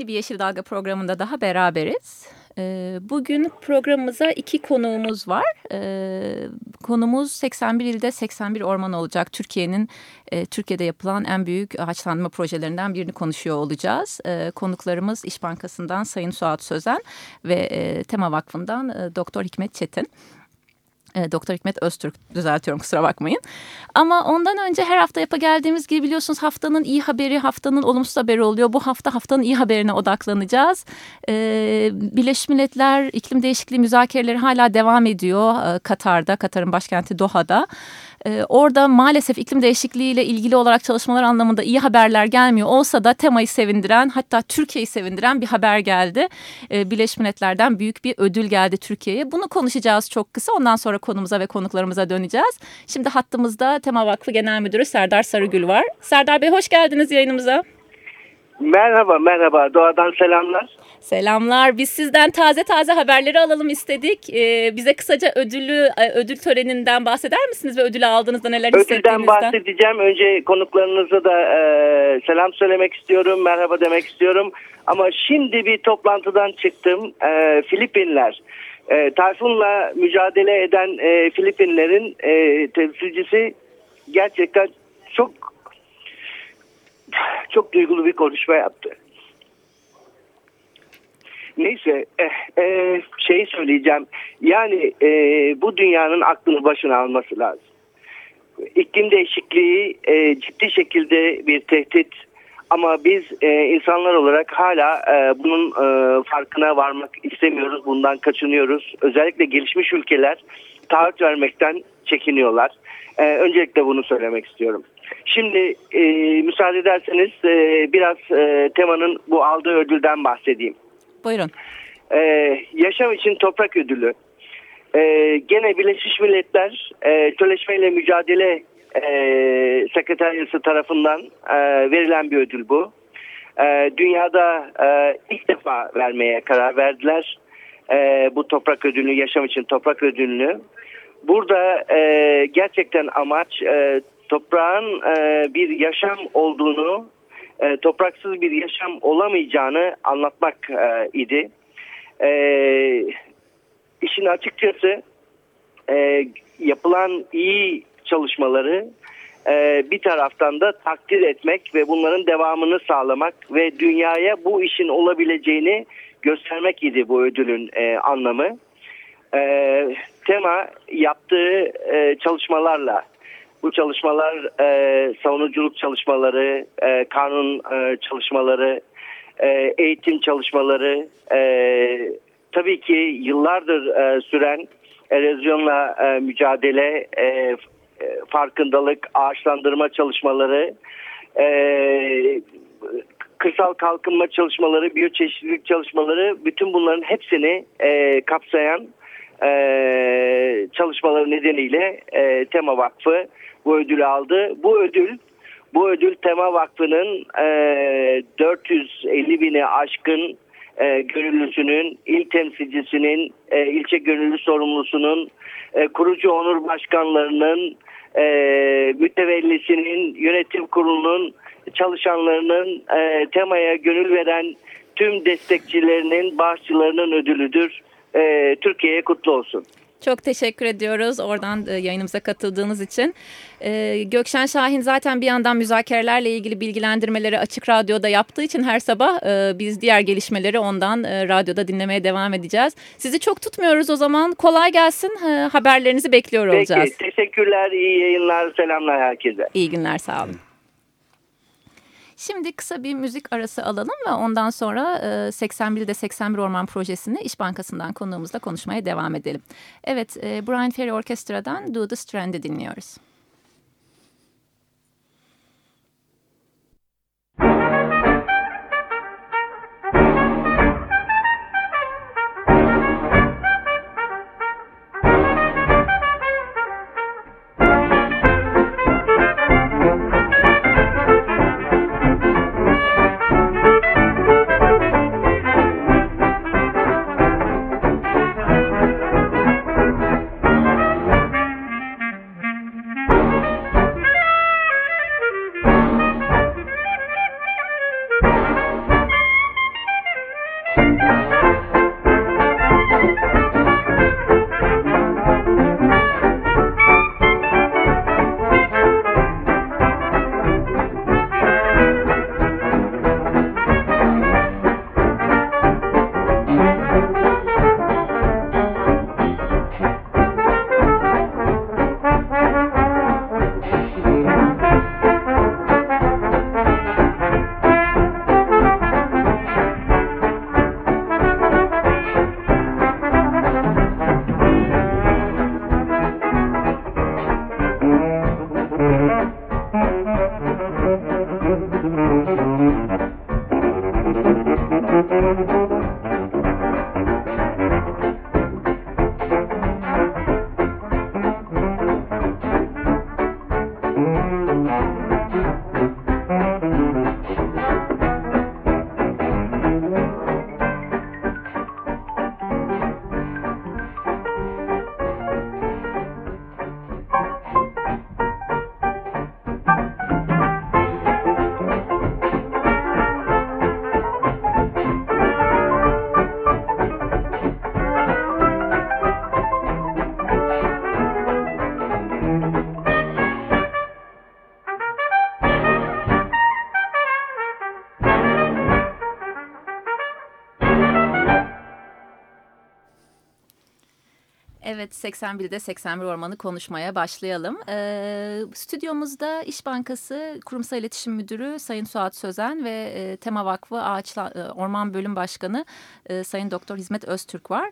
Yeni bir Yeşil Dalga programında daha beraberiz. Ee, bugün programımıza iki konuğumuz var. Ee, konumuz 81 ilde 81 orman olacak. Türkiye'nin e, Türkiye'de yapılan en büyük ağaçlandırma projelerinden birini konuşuyor olacağız. Ee, konuklarımız İş Bankası'ndan Sayın Suat Sözen ve e, Tema Vakfı'ndan e, Doktor Hikmet Çetin. E, Doktor Hikmet Öztürk düzeltiyorum kusura bakmayın. Ama ondan önce her hafta yapa geldiğimiz gibi biliyorsunuz haftanın iyi haberi, haftanın olumsuz haberi oluyor. Bu hafta haftanın iyi haberine odaklanacağız. Ee, Birleşmiş Milletler iklim değişikliği müzakereleri hala devam ediyor e, Katar'da, Katar'ın başkenti Doha'da. Ee, orada maalesef iklim değişikliği ile ilgili olarak çalışmalar anlamında iyi haberler gelmiyor olsa da temayı sevindiren hatta Türkiye'yi sevindiren bir haber geldi. Ee, Birleşmiş Milletler'den büyük bir ödül geldi Türkiye'ye. Bunu konuşacağız çok kısa. Ondan sonra konumuza ve konuklarımıza döneceğiz. Şimdi hattımızda Tema Vakfı Genel Müdürü Serdar Sarıgül var. Serdar Bey hoş geldiniz yayınımıza. Merhaba merhaba doğadan selamlar. Selamlar. Biz sizden taze taze haberleri alalım istedik. Ee, bize kısaca ödülü e, ödül töreninden bahseder misiniz ve ödülü aldığınızda neler Ödülden hissettiğinizden? bahsedeceğim. Önce konuklarınıza da e, selam söylemek istiyorum, merhaba demek istiyorum. Ama şimdi bir toplantıdan çıktım. E, Filipinler, e, Tayfun'la mücadele eden e, Filipinlerin e, temsilcisi gerçekten çok çok duygulu bir konuşma yaptı. Neyse eh, eh, şey söyleyeceğim. Yani eh, bu dünyanın aklını başına alması lazım. İklim değişikliği eh, ciddi şekilde bir tehdit ama biz eh, insanlar olarak hala eh, bunun eh, farkına varmak istemiyoruz. Bundan kaçınıyoruz. Özellikle gelişmiş ülkeler taahhüt vermekten çekiniyorlar. Eh, öncelikle bunu söylemek istiyorum. Şimdi e, müsaade ederseniz e, biraz e, temanın bu aldığı ödülden bahsedeyim. Buyurun. Ee, yaşam için toprak ödülü. Ee, gene Birleşmiş Milletler e, Töleşmeyle Mücadele e, Sekreteryası tarafından e, verilen bir ödül bu. E, dünyada e, ilk defa vermeye karar verdiler. E, bu toprak ödülünü, yaşam için toprak ödülünü. Burada e, gerçekten amaç e, toprağın e, bir yaşam olduğunu e, topraksız bir yaşam olamayacağını anlatmak e, idi. E, işin açıkçası e, yapılan iyi çalışmaları e, bir taraftan da takdir etmek ve bunların devamını sağlamak ve dünyaya bu işin olabileceğini göstermek idi bu ödülün e, anlamı. E, tema yaptığı e, çalışmalarla bu çalışmalar e, savunuculuk çalışmaları, e, kanun e, çalışmaları, e, eğitim çalışmaları, e, tabii ki yıllardır e, süren erozyonla e, mücadele, e, e, farkındalık, ağaçlandırma çalışmaları, e, kırsal kalkınma çalışmaları, biyoçeşitlilik çalışmaları, bütün bunların hepsini e, kapsayan e, çalışmaları nedeniyle e, Tema Vakfı bu ödülü aldı. Bu ödül bu ödül Tema Vakfı'nın e, 450 bini aşkın e, gönüllüsünün, il temsilcisinin, e, ilçe gönüllü sorumlusunun, e, kurucu onur başkanlarının, e, mütevellisinin, yönetim kurulunun, çalışanlarının, e, temaya gönül veren tüm destekçilerinin, bağışçılarının ödülüdür. E, Türkiye'ye kutlu olsun. Çok teşekkür ediyoruz oradan e, yayınımıza katıldığınız için. Ee, Gökşen Şahin zaten bir yandan müzakerelerle ilgili bilgilendirmeleri Açık Radyo'da yaptığı için her sabah e, biz diğer gelişmeleri ondan e, radyoda dinlemeye devam edeceğiz. Sizi çok tutmuyoruz o zaman. Kolay gelsin. E, haberlerinizi bekliyor Peki, olacağız. teşekkürler, iyi yayınlar, selamlar herkese. İyi günler, sağ olun. Şimdi kısa bir müzik arası alalım ve ondan sonra e, 81'de 81 Orman Projesi'ni İş Bankası'ndan konuğumuzla konuşmaya devam edelim. Evet, Brian Ferry Orkestra'dan Do the Strand'i dinliyoruz. Evet 81'de 81 Ormanı konuşmaya başlayalım. Ee, stüdyomuzda İş Bankası Kurumsal İletişim Müdürü Sayın Suat Sözen ve e, Tema Vakfı Ağaçla, e, Orman Bölüm Başkanı e, Sayın Doktor Hizmet Öztürk var.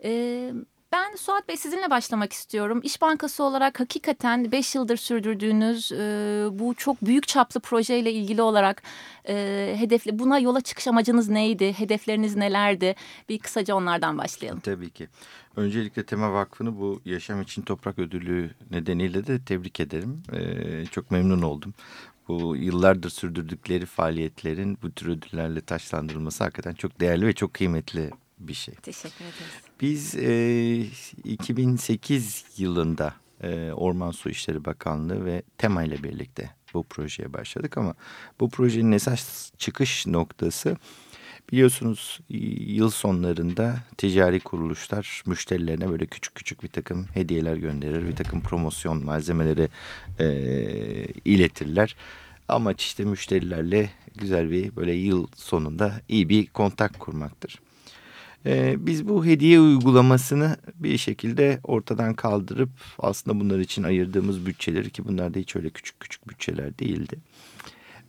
Evet. Ben Suat Bey sizinle başlamak istiyorum. İş Bankası olarak hakikaten 5 yıldır sürdürdüğünüz e, bu çok büyük çaplı projeyle ilgili olarak e, hedefli buna yola çıkış amacınız neydi? Hedefleriniz nelerdi? Bir kısaca onlardan başlayalım. Tabii ki. Öncelikle Tema Vakfı'nı bu Yaşam için Toprak Ödülü nedeniyle de tebrik ederim. E, çok memnun oldum. Bu yıllardır sürdürdükleri faaliyetlerin bu tür ödüllerle taşlandırılması hakikaten çok değerli ve çok kıymetli bir şey. Teşekkür ederiz. Biz e, 2008 yılında e, Orman Su İşleri Bakanlığı ve TEMA ile birlikte bu projeye başladık ama bu projenin esas çıkış noktası biliyorsunuz yıl sonlarında ticari kuruluşlar müşterilerine böyle küçük küçük bir takım hediyeler gönderir, bir takım promosyon malzemeleri e, iletirler. Amaç işte müşterilerle güzel bir böyle yıl sonunda iyi bir kontak kurmaktır. Ee, biz bu hediye uygulamasını bir şekilde ortadan kaldırıp aslında bunlar için ayırdığımız bütçeleri ki bunlar da hiç öyle küçük küçük bütçeler değildi.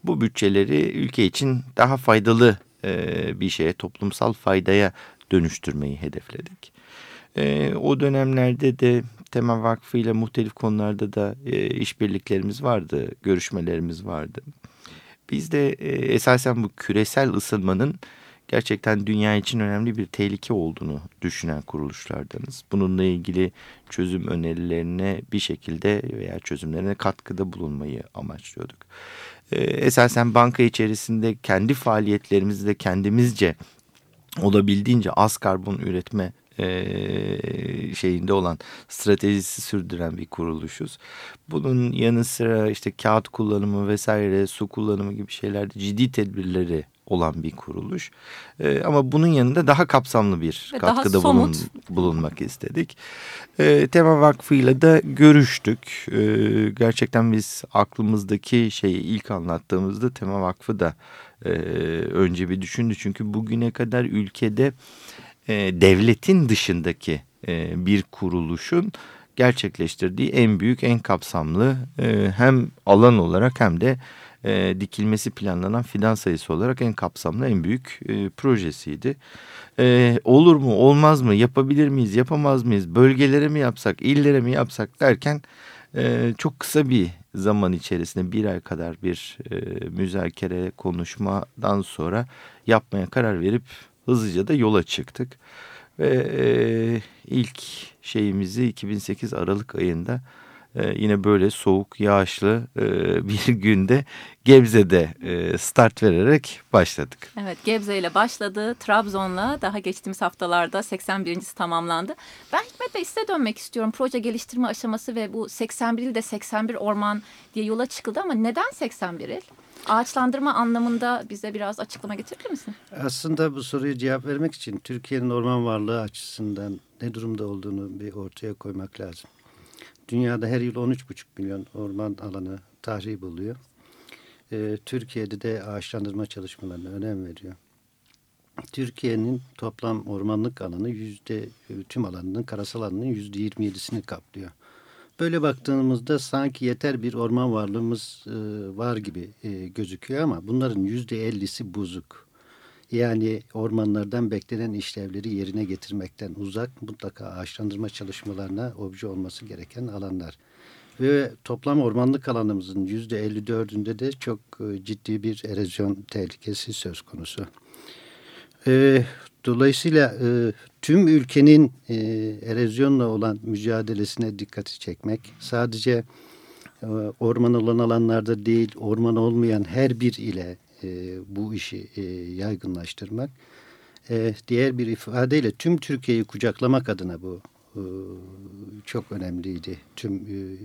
Bu bütçeleri ülke için daha faydalı e, bir şeye toplumsal faydaya dönüştürmeyi hedefledik. E, o dönemlerde de Tema Vakfı ile muhtelif konularda da e, işbirliklerimiz vardı, görüşmelerimiz vardı. Biz de e, esasen bu küresel ısınmanın gerçekten dünya için önemli bir tehlike olduğunu düşünen kuruluşlardanız. Bununla ilgili çözüm önerilerine bir şekilde veya çözümlerine katkıda bulunmayı amaçlıyorduk. Ee, esasen banka içerisinde kendi faaliyetlerimizi de kendimizce olabildiğince az karbon üretme e, şeyinde olan stratejisi sürdüren bir kuruluşuz. Bunun yanı sıra işte kağıt kullanımı vesaire su kullanımı gibi şeylerde ciddi tedbirleri olan bir kuruluş. E, ama bunun yanında daha kapsamlı bir Ve katkıda bulun, bulunmak istedik. E, Tema Vakfı ile de görüştük. E, gerçekten biz aklımızdaki şeyi ilk anlattığımızda Tema Vakfı da e, önce bir düşündü. Çünkü bugüne kadar ülkede e, devletin dışındaki e, bir kuruluşun gerçekleştirdiği en büyük, en kapsamlı e, hem alan olarak hem de e, dikilmesi planlanan fidan sayısı olarak en kapsamlı en büyük e, projesiydi. E, olur mu olmaz mı yapabilir miyiz yapamaz mıyız bölgelere mi yapsak illere mi yapsak derken e, çok kısa bir zaman içerisinde bir ay kadar bir e, müzakere konuşmadan sonra yapmaya karar verip hızlıca da yola çıktık. Ve e, ilk şeyimizi 2008 Aralık ayında e, yine böyle soğuk, yağışlı e, bir günde Gebze'de e, start vererek başladık. Evet Gebze ile başladı. Trabzon'la daha geçtiğimiz haftalarda 81.si tamamlandı. Ben Hikmet Bey size dönmek istiyorum. Proje geliştirme aşaması ve bu 81 ilde 81 orman diye yola çıkıldı ama neden 81 il? Ağaçlandırma anlamında bize biraz açıklama getirir misin? Aslında bu soruyu cevap vermek için Türkiye'nin orman varlığı açısından ne durumda olduğunu bir ortaya koymak lazım. Dünyada her yıl 13,5 milyon orman alanı tahrip oluyor. Ee, Türkiye'de de ağaçlandırma çalışmalarına önem veriyor. Türkiye'nin toplam ormanlık alanı yüzde tüm alanının karasal alanının yüzde 27'sini kaplıyor. Böyle baktığımızda sanki yeter bir orman varlığımız e, var gibi e, gözüküyor ama bunların yüzde ellisi bozuk. Yani ormanlardan beklenen işlevleri yerine getirmekten uzak mutlaka ağaçlandırma çalışmalarına obje olması gereken alanlar. Ve toplam ormanlık alanımızın yüzde 54'ünde de çok e, ciddi bir erozyon tehlikesi söz konusu. E, dolayısıyla e, tüm ülkenin erozyonla olan mücadelesine dikkati çekmek sadece orman olan alanlarda değil orman olmayan her bir ile e, bu işi e, yaygınlaştırmak. E, diğer bir ifadeyle tüm Türkiye'yi kucaklamak adına bu e, çok önemliydi. Tüm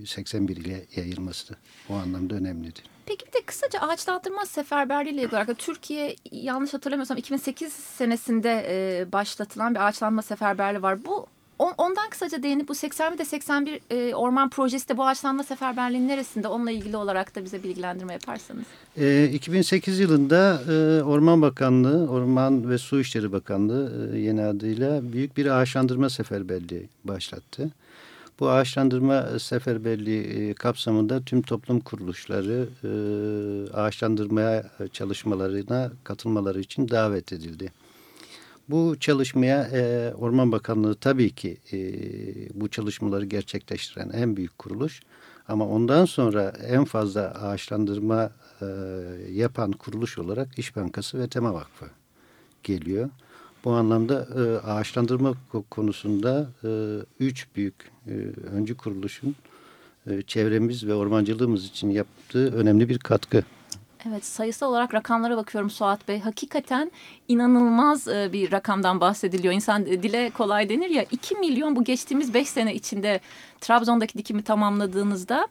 e, 81 ile yayılması o anlamda önemlidir. Peki bir de kısaca ağaçlandırma seferberliği ile ilgili olarak Türkiye yanlış hatırlamıyorsam 2008 senesinde e, başlatılan bir ağaçlanma seferberliği var. Bu ondan kısaca değinip bu 81 de 81 e, orman projesi de bu ağaçlanma seferberliğinin neresinde onunla ilgili olarak da bize bilgilendirme yaparsanız. E, 2008 yılında e, Orman Bakanlığı, Orman ve Su İşleri Bakanlığı e, yeni adıyla büyük bir ağaçlandırma seferberliği başlattı. Bu ağaçlandırma seferberliği e, kapsamında tüm toplum kuruluşları e, ağaçlandırmaya çalışmalarına katılmaları için davet edildi. Bu çalışmaya e, Orman Bakanlığı tabii ki e, bu çalışmaları gerçekleştiren en büyük kuruluş. Ama ondan sonra en fazla ağaçlandırma e, yapan kuruluş olarak İş Bankası ve Tema Vakfı geliyor. Bu anlamda e, ağaçlandırma konusunda e, üç büyük e, öncü kuruluşun e, çevremiz ve ormancılığımız için yaptığı önemli bir katkı. Evet sayısal olarak rakamlara bakıyorum Suat Bey. Hakikaten inanılmaz e, bir rakamdan bahsediliyor. İnsan e, dile kolay denir ya 2 milyon bu geçtiğimiz 5 sene içinde Trabzon'daki dikimi tamamladığınızda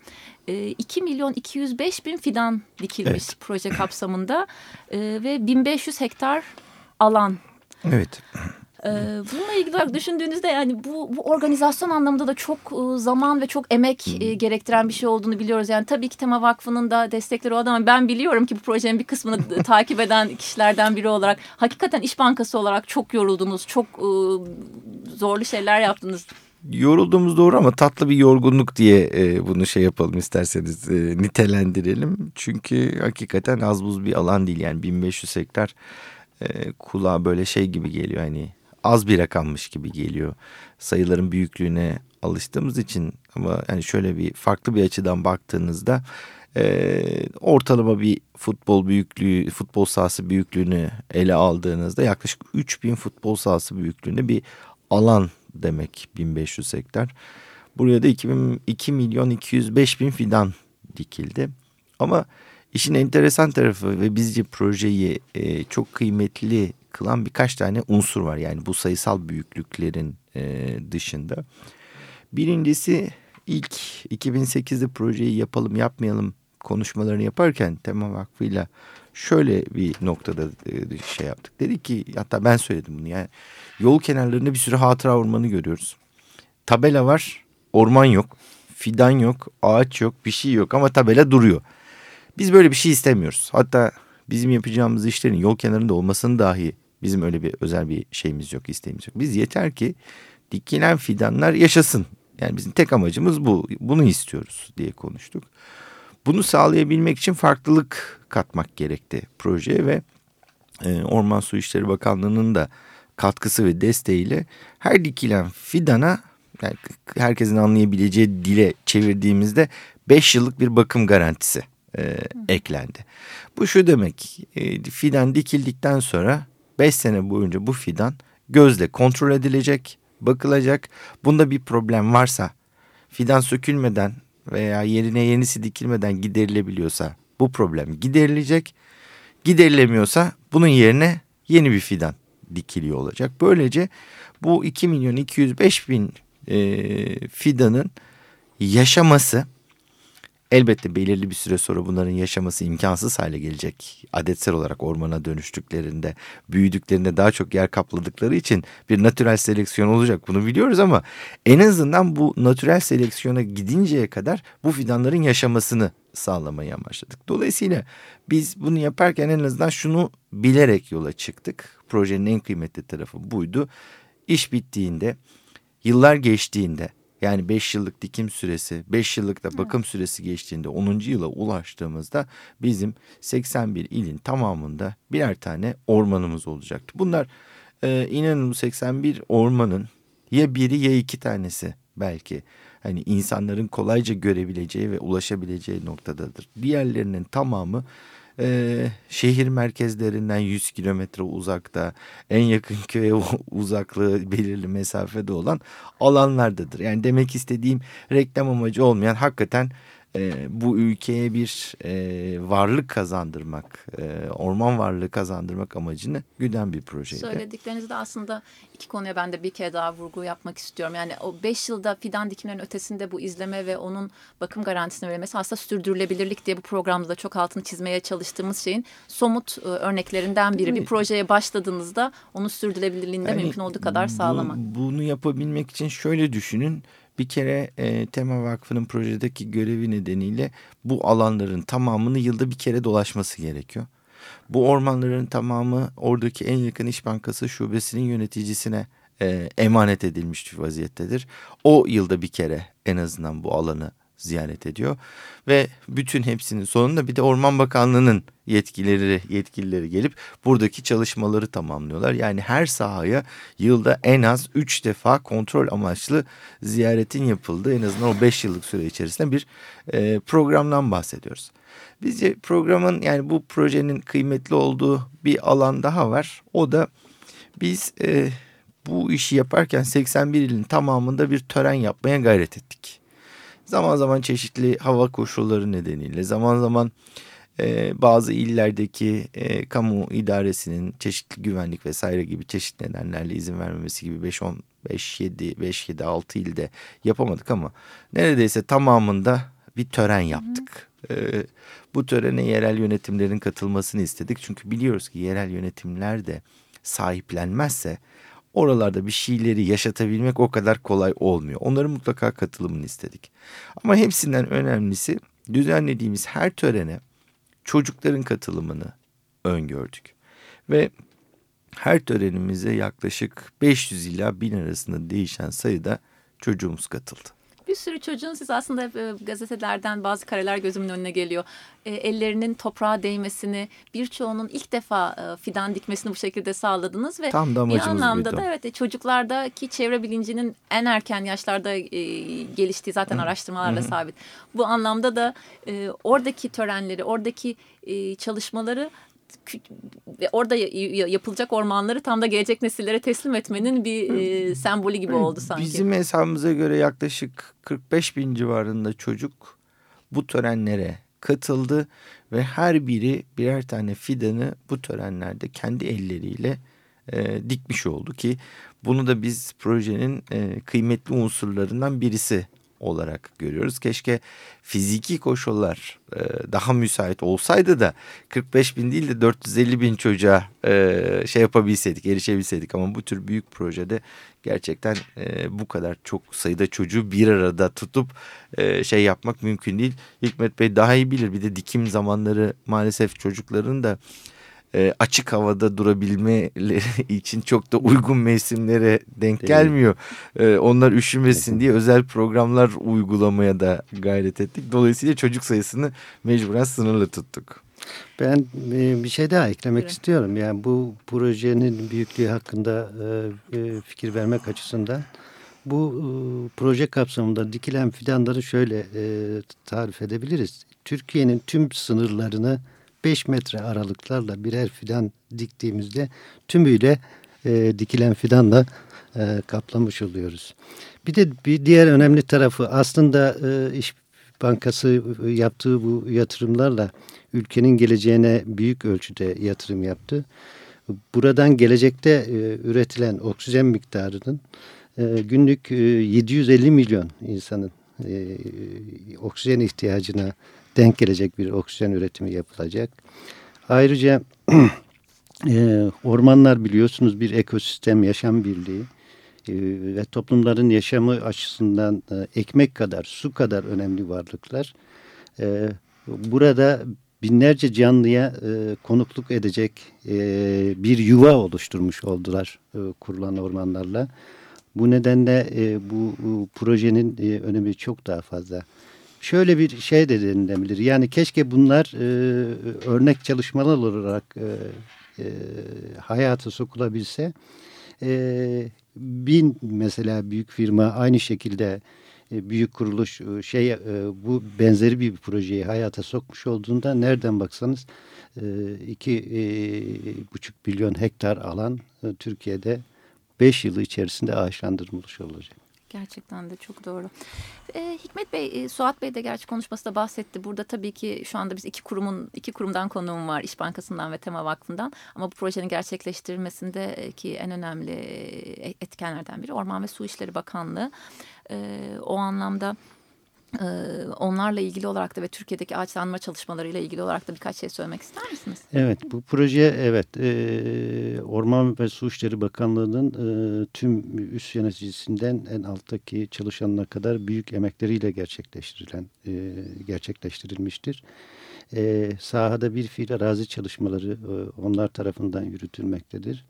2 e, milyon 205 bin fidan dikilmiş evet. proje kapsamında ve 1500 hektar alan. Evet. Ee, bununla ilgili olarak düşündüğünüzde yani bu, bu organizasyon anlamında da çok e, zaman ve çok emek e, gerektiren bir şey olduğunu biliyoruz. Yani tabii ki Tema Vakfı'nın da destekleri oldu ama ben biliyorum ki bu projenin bir kısmını takip eden kişilerden biri olarak hakikaten İş Bankası olarak çok yoruldunuz. Çok e, zorlu şeyler yaptınız yorulduğumuz doğru ama tatlı bir yorgunluk diye e, bunu şey yapalım isterseniz e, nitelendirelim. Çünkü hakikaten az buz bir alan değil yani 1500 hektar e, kulağa böyle şey gibi geliyor hani az bir rakammış gibi geliyor. Sayıların büyüklüğüne alıştığımız için ama yani şöyle bir farklı bir açıdan baktığınızda e, ortalama bir futbol büyüklüğü, futbol sahası büyüklüğünü ele aldığınızda yaklaşık 3000 futbol sahası büyüklüğünde bir alan demek 1500 hektar. Buraya da 2000, 2 milyon 205 bin fidan dikildi. Ama işin enteresan tarafı ve bizce projeyi e, çok kıymetli kılan birkaç tane unsur var. Yani bu sayısal büyüklüklerin e, dışında. Birincisi ilk 2008'de projeyi yapalım yapmayalım konuşmalarını yaparken Tema Vakfı'yla şöyle bir noktada e, şey yaptık. Dedik ki hatta ben söyledim bunu yani yol kenarlarında bir sürü hatıra ormanı görüyoruz. Tabela var orman yok fidan yok ağaç yok bir şey yok ama tabela duruyor. Biz böyle bir şey istemiyoruz. Hatta bizim yapacağımız işlerin yol kenarında olmasını dahi Bizim öyle bir özel bir şeyimiz yok, isteğimiz yok. Biz yeter ki dikilen fidanlar yaşasın. Yani bizim tek amacımız bu. Bunu istiyoruz diye konuştuk. Bunu sağlayabilmek için farklılık katmak gerekti projeye ve e, Orman Su İşleri Bakanlığı'nın da katkısı ve desteğiyle her dikilen fidana yani herkesin anlayabileceği dile çevirdiğimizde 5 yıllık bir bakım garantisi e, eklendi. Bu şu demek e, fidan dikildikten sonra 5 sene boyunca bu fidan gözle kontrol edilecek, bakılacak. Bunda bir problem varsa fidan sökülmeden veya yerine yenisi dikilmeden giderilebiliyorsa bu problem giderilecek. Giderilemiyorsa bunun yerine yeni bir fidan dikiliyor olacak. Böylece bu 2 milyon 205 bin e, fidanın yaşaması elbette belirli bir süre sonra bunların yaşaması imkansız hale gelecek. Adetsel olarak ormana dönüştüklerinde, büyüdüklerinde daha çok yer kapladıkları için bir natürel seleksiyon olacak bunu biliyoruz ama en azından bu natürel seleksiyona gidinceye kadar bu fidanların yaşamasını sağlamayı amaçladık. Dolayısıyla biz bunu yaparken en azından şunu bilerek yola çıktık. Projenin en kıymetli tarafı buydu. İş bittiğinde, yıllar geçtiğinde yani 5 yıllık dikim süresi, 5 yıllık da bakım süresi geçtiğinde 10. yıla ulaştığımızda bizim 81 ilin tamamında birer tane ormanımız olacaktı. Bunlar e, inanın 81 ormanın ya biri ya iki tanesi belki hani insanların kolayca görebileceği ve ulaşabileceği noktadadır. Diğerlerinin tamamı e, şehir merkezlerinden 100 kilometre uzakta en yakın köye uzaklığı belirli mesafede olan alanlardadır. Yani demek istediğim reklam amacı olmayan hakikaten e, bu ülkeye bir e, varlık kazandırmak, e, orman varlığı kazandırmak amacını güden bir projeydi. Söylediklerinizde aslında iki konuya ben de bir kere daha vurgu yapmak istiyorum. Yani o beş yılda fidan dikimlerin ötesinde bu izleme ve onun bakım garantisini verilmesi aslında sürdürülebilirlik diye bu programda da çok altını çizmeye çalıştığımız şeyin somut e, örneklerinden biri. Bir projeye başladığınızda onun sürdürülebilirliğinde yani, mümkün olduğu kadar sağlamak. Bu, bunu yapabilmek için şöyle düşünün bir kere e, Tema Vakfı'nın projedeki görevi nedeniyle bu alanların tamamını yılda bir kere dolaşması gerekiyor. Bu ormanların tamamı oradaki en yakın İş Bankası şubesinin yöneticisine e, emanet edilmiş vaziyettedir. O yılda bir kere en azından bu alanı ziyaret ediyor ve bütün hepsinin sonunda bir de Orman Bakanlığı'nın yetkileri yetkilileri gelip buradaki çalışmaları tamamlıyorlar. Yani her sahaya yılda en az 3 defa kontrol amaçlı ziyaretin yapıldığı en azından o 5 yıllık süre içerisinde bir e, programdan bahsediyoruz. Bizce programın yani bu projenin kıymetli olduğu bir alan daha var. O da biz e, bu işi yaparken 81 ilin tamamında bir tören yapmaya gayret ettik. Zaman zaman çeşitli hava koşulları nedeniyle zaman zaman e, bazı illerdeki e, kamu idaresinin çeşitli güvenlik vesaire gibi çeşitli nedenlerle izin vermemesi gibi 5 10 5 7 5 7 6 ilde yapamadık ama neredeyse tamamında bir tören yaptık. Hı hı. E, bu törene yerel yönetimlerin katılmasını istedik. Çünkü biliyoruz ki yerel yönetimler de sahiplenmezse oralarda bir şeyleri yaşatabilmek o kadar kolay olmuyor. Onların mutlaka katılımını istedik. Ama hepsinden önemlisi düzenlediğimiz her törene çocukların katılımını öngördük. Ve her törenimize yaklaşık 500 ila 1000 arasında değişen sayıda çocuğumuz katıldı bir sürü çocuğun siz aslında e, gazetelerden bazı kareler gözümün önüne geliyor. E, ellerinin toprağa değmesini, birçoğunun ilk defa e, fidan dikmesini bu şekilde sağladınız ve Tam da bir anlamda da evet e, çocuklardaki çevre bilincinin en erken yaşlarda e, geliştiği zaten Hı. araştırmalarla Hı. sabit. Bu anlamda da e, oradaki törenleri, oradaki e, çalışmaları orada yapılacak ormanları tam da gelecek nesillere teslim etmenin bir e, sembolü gibi oldu sanki. Bizim hesabımıza göre yaklaşık 45 bin civarında çocuk bu törenlere katıldı ve her biri birer tane fidanı bu törenlerde kendi elleriyle e, dikmiş oldu ki bunu da biz projenin e, kıymetli unsurlarından birisi olarak görüyoruz. Keşke fiziki koşullar e, daha müsait olsaydı da 45 bin değil de 450 bin çocuğa e, şey yapabilseydik, erişebilseydik. Ama bu tür büyük projede gerçekten e, bu kadar çok sayıda çocuğu bir arada tutup e, şey yapmak mümkün değil. Hikmet Bey daha iyi bilir. Bir de dikim zamanları maalesef çocukların da e, açık havada durabilmeleri için çok da uygun mevsimlere denk Değil gelmiyor. E, onlar üşümesin diye özel programlar uygulamaya da gayret ettik. Dolayısıyla çocuk sayısını mecburen sınırlı tuttuk. Ben e, bir şey daha eklemek evet. istiyorum. Yani bu projenin büyüklüğü hakkında e, e, fikir vermek açısından bu proje kapsamında dikilen fidanları şöyle tarif edebiliriz. Türkiye'nin tüm sınırlarını 5 metre aralıklarla birer fidan diktiğimizde tümüyle dikilen fidanla kaplamış oluyoruz. Bir de bir diğer önemli tarafı aslında İş Bankası yaptığı bu yatırımlarla ülkenin geleceğine büyük ölçüde yatırım yaptı. Buradan gelecekte e, üretilen oksijen miktarının e, günlük e, 750 milyon insanın e, oksijen ihtiyacına denk gelecek bir oksijen üretimi yapılacak. Ayrıca e, ormanlar biliyorsunuz bir ekosistem yaşam birliği e, ve toplumların yaşamı açısından e, ekmek kadar, su kadar önemli varlıklar. E, burada binlerce canlıya konukluk edecek bir yuva oluşturmuş oldular kurulan ormanlarla. Bu nedenle bu, projenin önemi çok daha fazla. Şöyle bir şey de denilebilir. Yani keşke bunlar e, örnek çalışmalar olarak e, e, hayata sokulabilse. E, bin mesela büyük firma aynı şekilde e, büyük kuruluş e, şey e, bu benzeri bir projeyi hayata sokmuş olduğunda nereden baksanız iki buçuk milyon hektar alan Türkiye'de beş yılı içerisinde ağaçlandırılmış olacak. Gerçekten de çok doğru. E, Hikmet Bey, e, Suat Bey de gerçi konuşmasında bahsetti. Burada tabii ki şu anda biz iki kurumun iki kurumdan konuğum var. İş Bankası'ndan ve Tema Vakfı'ndan. Ama bu projenin gerçekleştirilmesindeki en önemli etkenlerden biri Orman ve Su İşleri Bakanlığı. E, o anlamda ee, onlarla ilgili olarak da ve Türkiye'deki ağaçlanma çalışmalarıyla ilgili olarak da birkaç şey söylemek ister misiniz? Evet bu proje evet e, Orman ve Su İşleri Bakanlığı'nın e, tüm üst yöneticisinden en alttaki çalışanına kadar büyük emekleriyle gerçekleştirilen e, gerçekleştirilmiştir. E, sahada bir fiil arazi çalışmaları e, onlar tarafından yürütülmektedir.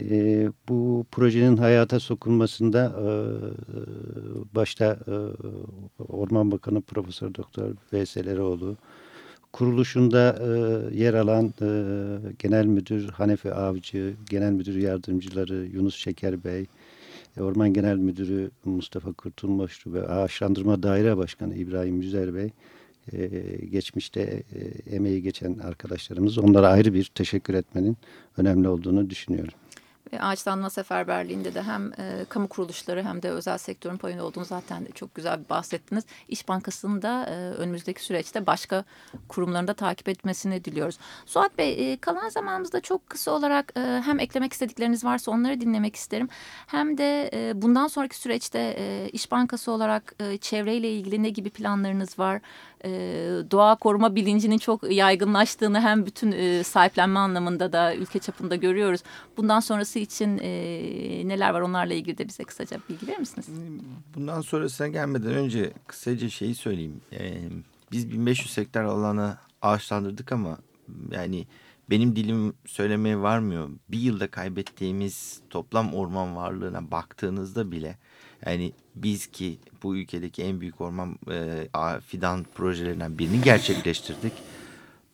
E, bu projenin hayata sokulmasında e, başta e, Orman Bakanı Profesör Doktor Veysel kuruluşunda e, yer alan e, Genel Müdür Hanefi Avcı, Genel Müdür Yardımcıları Yunus Şeker Bey, Orman Genel Müdürü Mustafa Kurtulmuşlu ve Ağaçlandırma Daire Başkanı İbrahim Yüzer Bey, e, geçmişte e, emeği geçen arkadaşlarımız onlara ayrı bir teşekkür etmenin önemli olduğunu düşünüyorum. Ağaçlanma seferberliğinde de hem e, kamu kuruluşları hem de özel sektörün payında olduğunu zaten çok güzel bahsettiniz. İş Bankası'nın da e, önümüzdeki süreçte başka kurumlarında da takip etmesini diliyoruz. Suat Bey e, kalan zamanımızda çok kısa olarak e, hem eklemek istedikleriniz varsa onları dinlemek isterim. Hem de e, bundan sonraki süreçte e, İş Bankası olarak e, çevreyle ilgili ne gibi planlarınız var? E, doğa koruma bilincinin çok yaygınlaştığını hem bütün e, sahiplenme anlamında da ülke çapında görüyoruz. Bundan sonrası için e, neler var onlarla ilgili de bize kısaca bilgi verir misiniz? Bundan sonrasına gelmeden önce kısaca şeyi söyleyeyim. E, biz 1500 hektar alanı ağaçlandırdık ama yani benim dilim söylemeye varmıyor. Bir yılda kaybettiğimiz toplam orman varlığına baktığınızda bile yani biz ki bu ülkedeki en büyük orman e, fidan projelerinden birini gerçekleştirdik.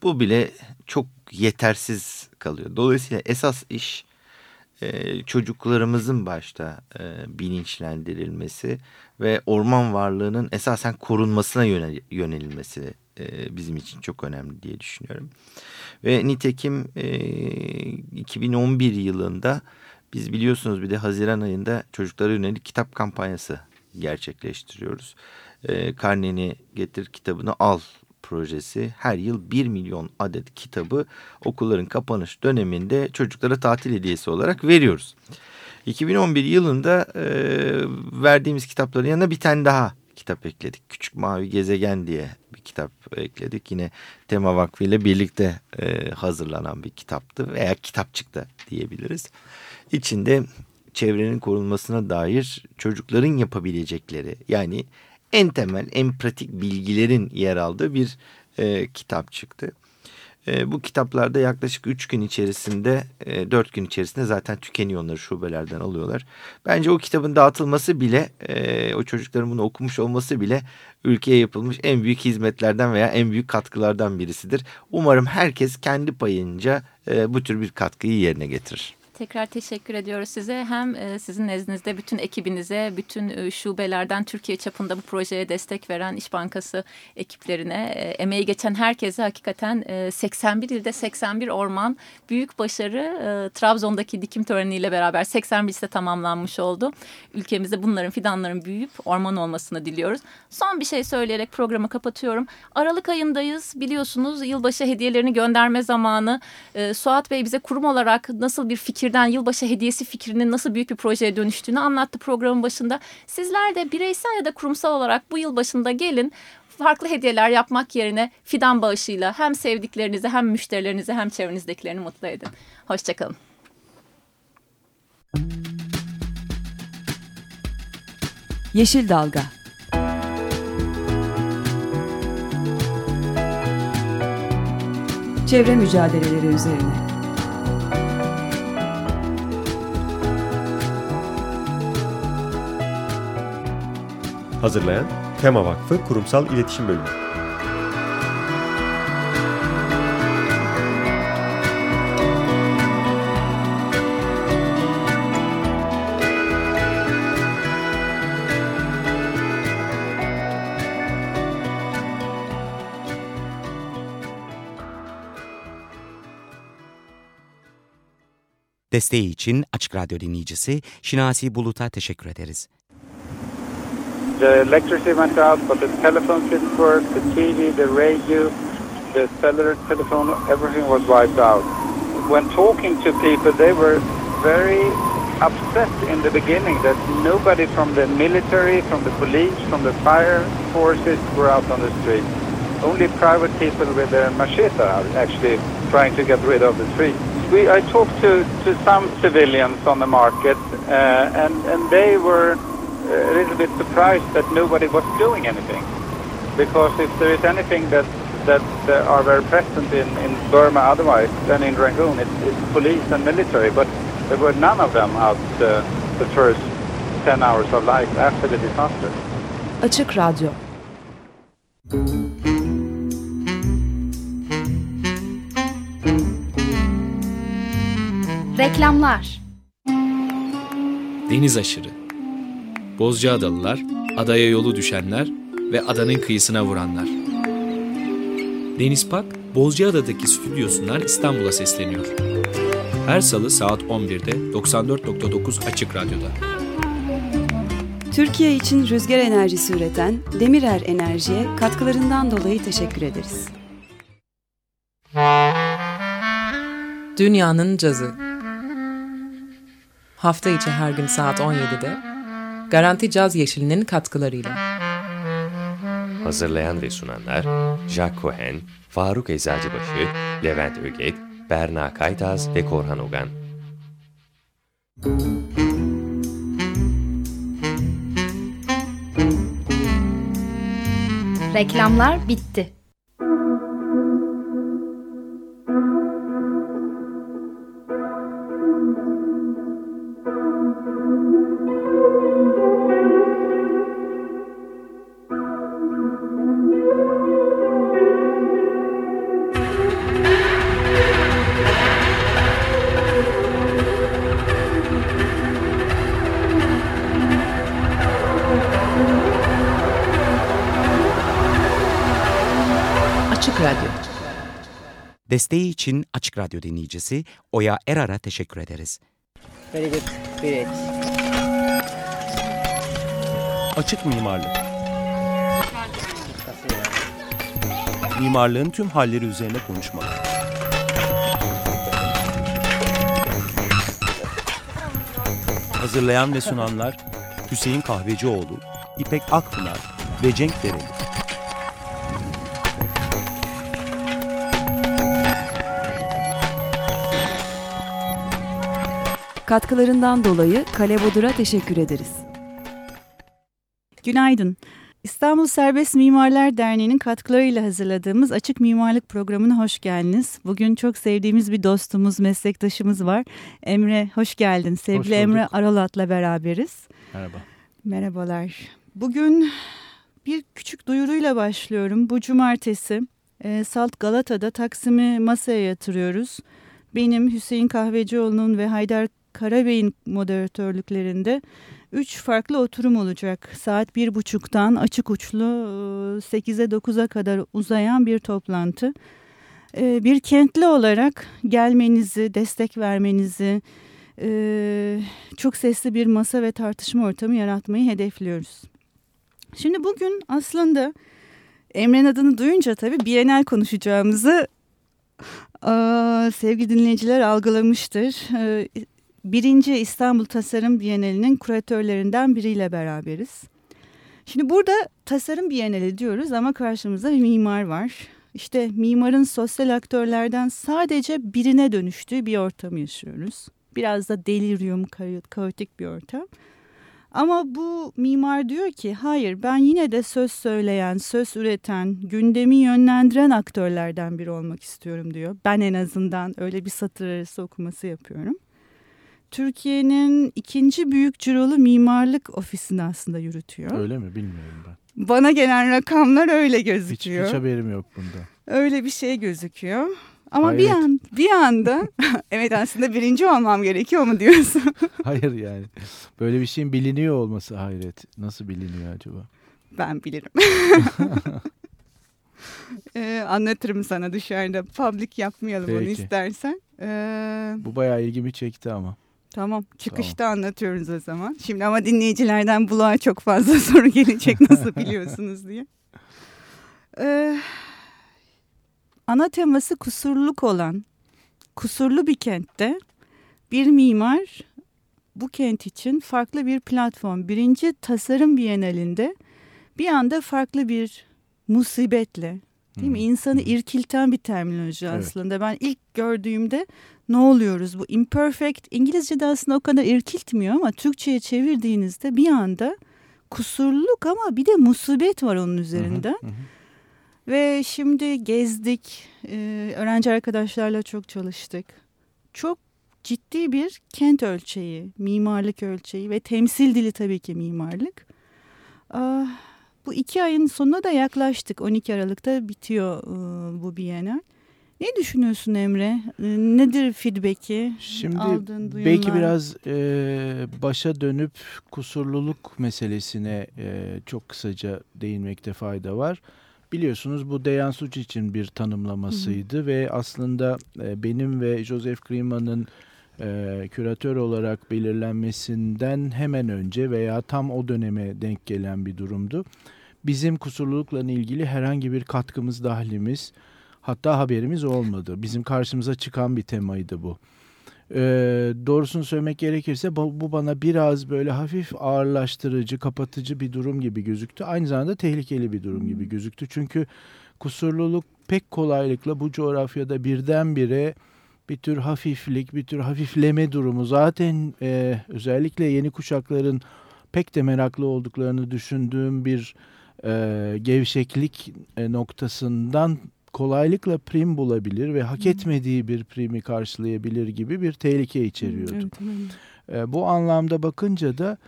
Bu bile çok yetersiz kalıyor. Dolayısıyla esas iş e, çocuklarımızın başta e, bilinçlendirilmesi ve orman varlığının esasen korunmasına yönel, yönelilmesi e, bizim için çok önemli diye düşünüyorum. Ve nitekim e, 2011 yılında biz biliyorsunuz bir de Haziran ayında çocuklara yönelik kitap kampanyası gerçekleştiriyoruz. E, karneni getir kitabını al projesi her yıl 1 milyon adet kitabı okulların kapanış döneminde çocuklara tatil hediyesi olarak veriyoruz. 2011 yılında e, verdiğimiz kitapların yanına bir tane daha kitap ekledik. Küçük Mavi Gezegen diye bir kitap ekledik. Yine Tema Vakfı ile birlikte e, hazırlanan bir kitaptı veya kitapçık da diyebiliriz. İçinde çevrenin korunmasına dair çocukların yapabilecekleri yani en temel en pratik bilgilerin yer aldığı bir e, kitap çıktı. E, bu kitaplarda yaklaşık 3 gün içerisinde, e, 4 gün içerisinde zaten tükeniyor onları şubelerden alıyorlar. Bence o kitabın dağıtılması bile, e, o çocukların bunu okumuş olması bile ülkeye yapılmış en büyük hizmetlerden veya en büyük katkılardan birisidir. Umarım herkes kendi payınca e, bu tür bir katkıyı yerine getirir. Tekrar teşekkür ediyoruz size. Hem e, sizin nezdinizde bütün ekibinize, bütün e, şubelerden Türkiye çapında bu projeye destek veren İş Bankası ekiplerine, e, emeği geçen herkese hakikaten 81 ilde 81 orman büyük başarı Trabzon'daki dikim töreniyle beraber 81 ilde tamamlanmış oldu. Ülkemizde bunların fidanların büyüyüp orman olmasını diliyoruz. Son bir şey söyleyerek programı kapatıyorum. Aralık ayındayız biliyorsunuz yılbaşı hediyelerini gönderme zamanı. Suat Bey bize kurum olarak nasıl bir fikir fikirden yılbaşı hediyesi fikrinin nasıl büyük bir projeye dönüştüğünü anlattı programın başında. Sizler de bireysel ya da kurumsal olarak bu yıl başında gelin farklı hediyeler yapmak yerine fidan bağışıyla hem sevdiklerinizi hem müşterilerinizi hem çevrenizdekilerini mutlu edin. Hoşçakalın. Yeşil Dalga Çevre mücadeleleri üzerine Hazırlayan Tema Vakfı Kurumsal İletişim Bölümü. Desteği için Açık Radyo dinleyicisi Şinasi Bulut'a teşekkür ederiz. The electricity went out, but the telephone didn't work, the TV, the radio, the cellular telephone, everything was wiped out. When talking to people, they were very upset in the beginning that nobody from the military, from the police, from the fire forces were out on the street. Only private people with their machete are actually trying to get rid of the tree. We, I talked to, to some civilians on the market, uh, and, and they were a little bit surprised that nobody was doing anything. Because if there is anything that that uh, are very present in, in Burma otherwise than in Rangoon, it's, it's police and military. But there were none of them out uh, the first 10 hours of life after the disaster. Açık Radyo Reklamlar Deniz aşırı Bozcaadalılar, adaya yolu düşenler ve adanın kıyısına vuranlar. Deniz Pak, Bozcaada'daki stüdyosundan İstanbul'a sesleniyor. Her salı saat 11'de 94.9 Açık Radyo'da. Türkiye için rüzgar enerjisi üreten Demirer Enerji'ye katkılarından dolayı teşekkür ederiz. Dünyanın Cazı Hafta içi her gün saat 17'de Garanti Caz Yeşili'nin katkılarıyla. Hazırlayan ve sunanlar Jack Cohen, Faruk Eczacıbaşı, Levent Öget, Berna Kaytaz ve Korhan Ogan. Reklamlar bitti. Desteği için Açık Radyo dinleyicisi Oya Erar'a teşekkür ederiz. Very good. Great. Açık mimarlık. Mimarlığın tüm halleri üzerine konuşmalar. Hazırlayan ve sunanlar Hüseyin Kahvecioğlu, İpek Akpınar ve Cenk Dereli. Katkılarından dolayı Kale Bodur'a teşekkür ederiz. Günaydın. İstanbul Serbest Mimarlar Derneği'nin katkılarıyla hazırladığımız Açık Mimarlık Programı'na hoş geldiniz. Bugün çok sevdiğimiz bir dostumuz, meslektaşımız var. Emre hoş geldin. Sevgili hoş Emre Arolat'la beraberiz. Merhaba. Merhabalar. Bugün bir küçük duyuruyla başlıyorum. Bu cumartesi e, Salt Galata'da Taksim'i masaya yatırıyoruz. Benim Hüseyin Kahvecioğlu'nun ve Haydar Karabey'in moderatörlüklerinde üç farklı oturum olacak. Saat bir buçuktan açık uçlu 8'e 9'a kadar uzayan bir toplantı. E, bir kentli olarak gelmenizi, destek vermenizi, e, çok sesli bir masa ve tartışma ortamı yaratmayı hedefliyoruz. Şimdi bugün aslında Emre'nin adını duyunca tabii Bienal konuşacağımızı sevgili dinleyiciler algılamıştır. Birinci İstanbul Tasarım Bienali'nin kuratörlerinden biriyle beraberiz. Şimdi burada tasarım bienali diyoruz ama karşımızda bir mimar var. İşte mimarın sosyal aktörlerden sadece birine dönüştüğü bir ortam yaşıyoruz. Biraz da delirium, kaotik bir ortam. Ama bu mimar diyor ki hayır ben yine de söz söyleyen, söz üreten, gündemi yönlendiren aktörlerden biri olmak istiyorum diyor. Ben en azından öyle bir satır arası okuması yapıyorum. Türkiye'nin ikinci büyük cirolu mimarlık ofisini aslında yürütüyor. Öyle mi bilmiyorum ben. Bana gelen rakamlar öyle gözüküyor. Hiç, hiç haberim yok bunda. Öyle bir şey gözüküyor. Ama Hayret. bir an bir anda evet aslında birinci olmam gerekiyor mu diyorsun? Hayır yani. Böyle bir şeyin biliniyor olması hayret. Nasıl biliniyor acaba? Ben bilirim. ee, anlatırım sana dışarıda. Public yapmayalım Peki. onu istersen. Ee, Bu bayağı ilgimi çekti ama. Tamam çıkışta tamam. anlatıyoruz o zaman. Şimdi ama dinleyicilerden buluğa çok fazla soru gelecek nasıl biliyorsunuz diye. Ee, ana teması kusurluk olan kusurlu bir kentte bir mimar bu kent için farklı bir platform. Birinci tasarım bienalinde bir anda farklı bir musibetle değil mi? İnsanı irkilten bir terminoloji evet. aslında. Ben ilk gördüğümde ne oluyoruz bu imperfect İngilizce'de aslında o kadar irkiltmiyor ama Türkçe'ye çevirdiğinizde bir anda kusurluk ama bir de musibet var onun üzerinde. Hı hı hı. Ve şimdi gezdik, e, öğrenci arkadaşlarla çok çalıştık. Çok ciddi bir kent ölçeği, mimarlık ölçeği ve temsil dili tabii ki mimarlık. Ah, bu iki ayın sonuna da yaklaştık. 12 Aralık'ta bitiyor e, bu Bienal. Ne düşünüyorsun Emre? E, nedir feedback'i? Şimdi aldığın duyumlar? belki biraz e, başa dönüp kusurluluk meselesine e, çok kısaca değinmekte fayda var. Biliyorsunuz bu Dejan Suç için bir tanımlamasıydı hı hı. ve aslında e, benim ve Joseph Grima'nın e, küratör olarak belirlenmesinden hemen önce veya tam o döneme denk gelen bir durumdu. Bizim kusurlulukla ilgili herhangi bir katkımız, dahlimiz hatta haberimiz olmadı. Bizim karşımıza çıkan bir temaydı bu. E, doğrusunu söylemek gerekirse bu, bu bana biraz böyle hafif ağırlaştırıcı, kapatıcı bir durum gibi gözüktü. Aynı zamanda tehlikeli bir durum gibi gözüktü. Çünkü kusurluluk pek kolaylıkla bu coğrafyada birdenbire bir tür hafiflik, bir tür hafifleme durumu. Zaten e, özellikle yeni kuşakların pek de meraklı olduklarını düşündüğüm bir e, gevşeklik e, noktasından kolaylıkla prim bulabilir ve hak etmediği bir primi karşılayabilir gibi bir tehlike içeriyordu. Evet, evet. E, bu anlamda bakınca da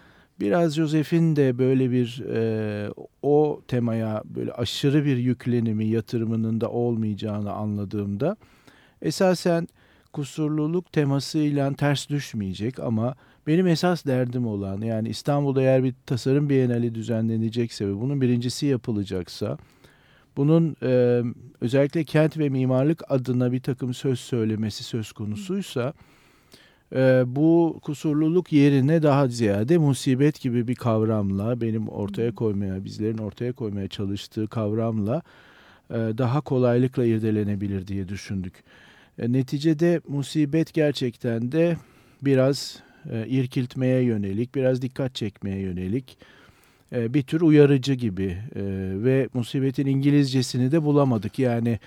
biraz Joseph'in de böyle bir e, o temaya böyle aşırı bir yüklenimi yatırımının da olmayacağını anladığımda esasen kusurluluk temasıyla ters düşmeyecek ama benim esas derdim olan yani İstanbul'da eğer bir tasarım bienali düzenlenecekse ve bunun birincisi yapılacaksa bunun e, özellikle kent ve mimarlık adına bir takım söz söylemesi söz konusuysa e, bu kusurluluk yerine daha ziyade musibet gibi bir kavramla benim ortaya koymaya bizlerin ortaya koymaya çalıştığı kavramla e, daha kolaylıkla irdelenebilir diye düşündük. E, neticede musibet gerçekten de biraz e, irkiltmeye yönelik, biraz dikkat çekmeye yönelik e, bir tür uyarıcı gibi e, ve musibetin İngilizcesini de bulamadık. Yani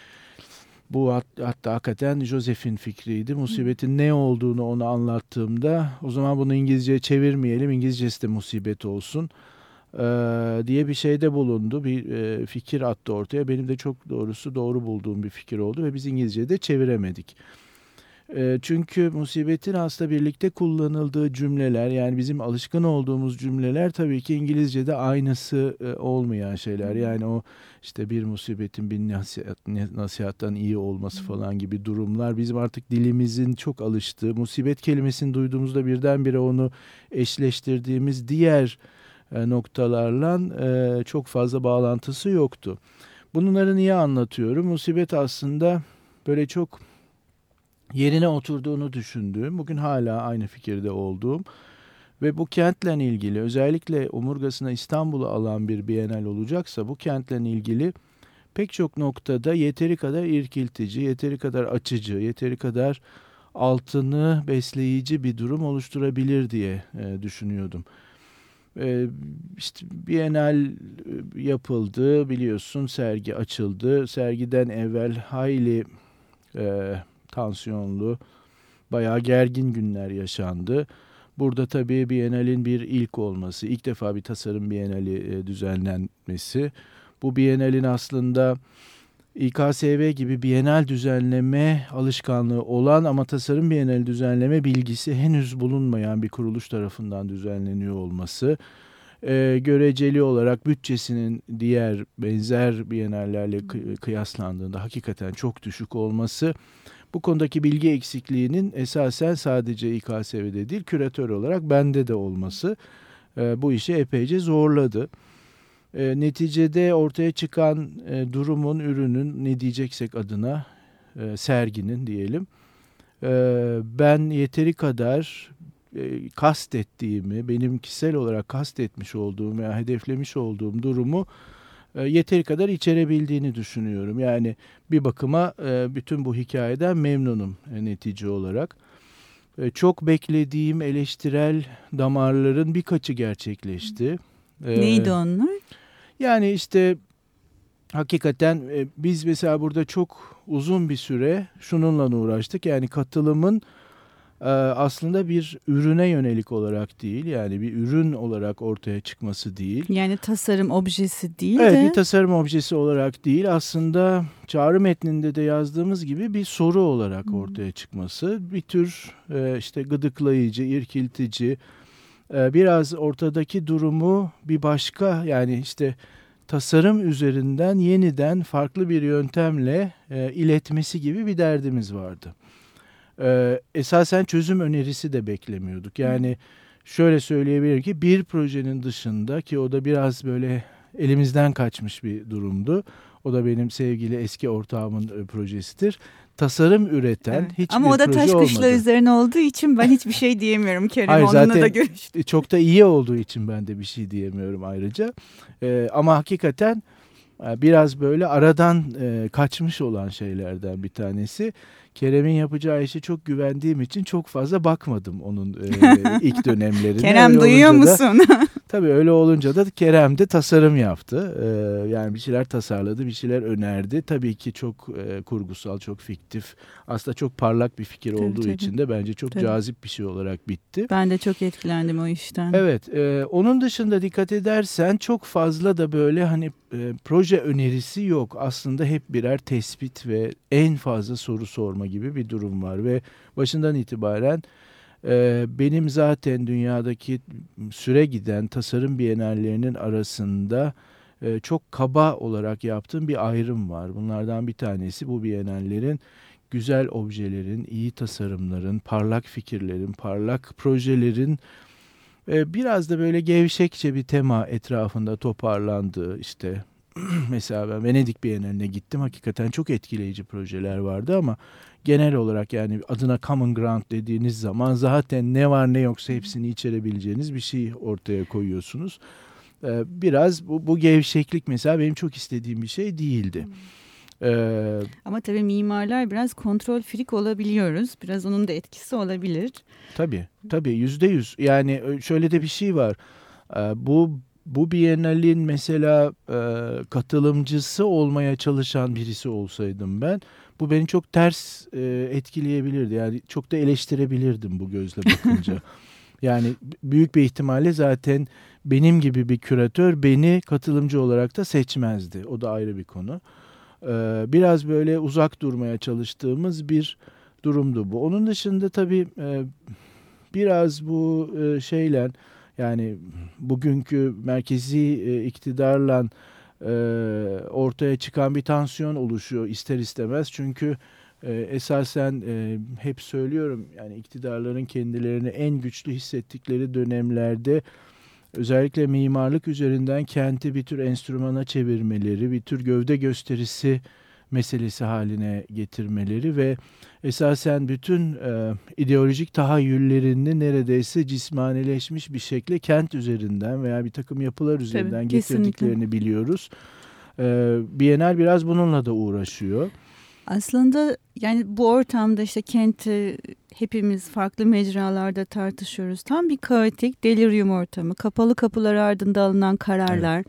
bu hat, hatta hakikaten Joseph'in fikriydi. Musibetin ne olduğunu ona anlattığımda o zaman bunu İngilizce çevirmeyelim, İngilizcesi de musibet olsun. diye bir şeyde bulundu. Bir e, fikir attı ortaya. Benim de çok doğrusu doğru bulduğum bir fikir oldu ve biz İngilizce'de çeviremedik. E, çünkü musibetin aslında birlikte kullanıldığı cümleler yani bizim alışkın olduğumuz cümleler tabii ki İngilizce'de aynısı e, olmayan şeyler. Yani o işte bir musibetin bir nasihat, nasihattan iyi olması falan gibi durumlar bizim artık dilimizin çok alıştığı musibet kelimesini duyduğumuzda birdenbire onu eşleştirdiğimiz diğer e, noktalarla e, çok fazla bağlantısı yoktu. Bunları niye anlatıyorum? Musibet aslında böyle çok yerine oturduğunu düşündüğüm, bugün hala aynı fikirde olduğum ve bu kentle ilgili özellikle omurgasına İstanbul'u alan bir Bienal olacaksa bu kentle ilgili pek çok noktada yeteri kadar irkiltici, yeteri kadar açıcı, yeteri kadar altını besleyici bir durum oluşturabilir diye e, düşünüyordum. E, işte Bienal e, yapıldı biliyorsun sergi açıldı. Sergiden evvel hayli e, tansiyonlu, bayağı gergin günler yaşandı. Burada tabii Bienal'in bir ilk olması, ilk defa bir tasarım Bienali e, düzenlenmesi. Bu Bienal'in aslında İKSV gibi Bienal düzenleme alışkanlığı olan ama tasarım Bienali düzenleme bilgisi henüz bulunmayan bir kuruluş tarafından düzenleniyor olması. E, göreceli olarak bütçesinin diğer benzer Bienallerle kıyaslandığında hakikaten çok düşük olması bu konudaki bilgi eksikliğinin esasen sadece İKSV'de değil küratör olarak bende de olması e, bu işi epeyce zorladı. E, neticede ortaya çıkan e, durumun, ürünün ne diyeceksek adına e, serginin diyelim. E, ben yeteri kadar e, kastettiğimi, benim kişisel olarak kastetmiş olduğum veya hedeflemiş olduğum durumu yeteri kadar içerebildiğini düşünüyorum. Yani bir bakıma e, bütün bu hikayeden memnunum e, netice olarak. Çok beklediğim eleştirel damarların birkaçı gerçekleşti. Neydi onlar? Yani işte hakikaten biz mesela burada çok uzun bir süre şununla uğraştık. Yani katılımın aslında bir ürüne yönelik olarak değil yani bir ürün olarak ortaya çıkması değil. Yani tasarım objesi değil evet, de. Evet bir tasarım objesi olarak değil aslında çağrı metninde de yazdığımız gibi bir soru olarak ortaya çıkması. Bir tür e, işte gıdıklayıcı, irkiltici e, biraz ortadaki durumu bir başka yani işte tasarım üzerinden yeniden farklı bir yöntemle e, iletmesi gibi bir derdimiz vardı e, esasen çözüm önerisi de beklemiyorduk. Yani şöyle söyleyebilirim ki bir projenin dışında ki o da biraz böyle elimizden kaçmış bir durumdu. O da benim sevgili eski ortağımın e, projesidir. Tasarım üreten evet. hiçbir Ama o da taş kışla üzerine olduğu için ben hiçbir şey diyemiyorum Kerem. Hayır, Onunla zaten da görüştüm. Çok da iyi olduğu için ben de bir şey diyemiyorum ayrıca. Ee, ama hakikaten e, biraz böyle aradan e, kaçmış olan şeylerden bir tanesi. Kerem'in yapacağı işe çok güvendiğim için çok fazla bakmadım onun e, ilk dönemlerine. Kerem öyle duyuyor musun? Da, tabii öyle olunca da Kerem de tasarım yaptı. E, yani bir şeyler tasarladı, bir şeyler önerdi. Tabii ki çok e, kurgusal, çok fiktif. Aslında çok parlak bir fikir tabii, olduğu tabii. için de bence çok tabii. cazip bir şey olarak bitti. Ben de çok etkilendim o işten. Evet. E, onun dışında dikkat edersen çok fazla da böyle hani e, proje önerisi yok. Aslında hep birer tespit ve en fazla soru sorma gibi bir durum var ve başından itibaren e, benim zaten dünyadaki süre giden tasarım bienallerinin arasında e, çok kaba olarak yaptığım bir ayrım var. Bunlardan bir tanesi bu bienallerin güzel objelerin, iyi tasarımların, parlak fikirlerin, parlak projelerin e, biraz da böyle gevşekçe bir tema etrafında toparlandığı işte mesela ben Venedik Bienali'ne gittim. Hakikaten çok etkileyici projeler vardı ama genel olarak yani adına common ground dediğiniz zaman zaten ne var ne yoksa hepsini içerebileceğiniz bir şey ortaya koyuyorsunuz. Ee, biraz bu, bu gevşeklik mesela benim çok istediğim bir şey değildi. Hmm. Ee, Ama tabii mimarlar biraz kontrol frik olabiliyoruz. Biraz onun da etkisi olabilir. Tabii, tabii yüzde yüz. Yani şöyle de bir şey var. Ee, bu bu Biennale'in mesela e, katılımcısı olmaya çalışan birisi olsaydım ben bu beni çok ters e, etkileyebilirdi. Yani çok da eleştirebilirdim bu gözle bakınca. Yani büyük bir ihtimalle zaten benim gibi bir küratör beni katılımcı olarak da seçmezdi. O da ayrı bir konu. Ee, biraz böyle uzak durmaya çalıştığımız bir durumdu bu. Onun dışında tabii e, biraz bu e, şeyler yani bugünkü merkezi e, iktidarla ortaya çıkan bir tansiyon oluşuyor ister istemez. Çünkü esasen hep söylüyorum yani iktidarların kendilerini en güçlü hissettikleri dönemlerde özellikle mimarlık üzerinden kenti bir tür enstrümana çevirmeleri, bir tür gövde gösterisi meselesi haline getirmeleri ve esasen bütün e, ideolojik tahayyüllerini neredeyse cismanileşmiş bir şekilde kent üzerinden veya bir takım yapılar üzerinden Tabii, getirdiklerini biliyoruz. E, Bienal biraz bununla da uğraşıyor. Aslında yani bu ortamda işte kenti hepimiz farklı mecralarda tartışıyoruz. Tam bir kaotik delirium ortamı. Kapalı kapılar ardında alınan kararlar. Evet.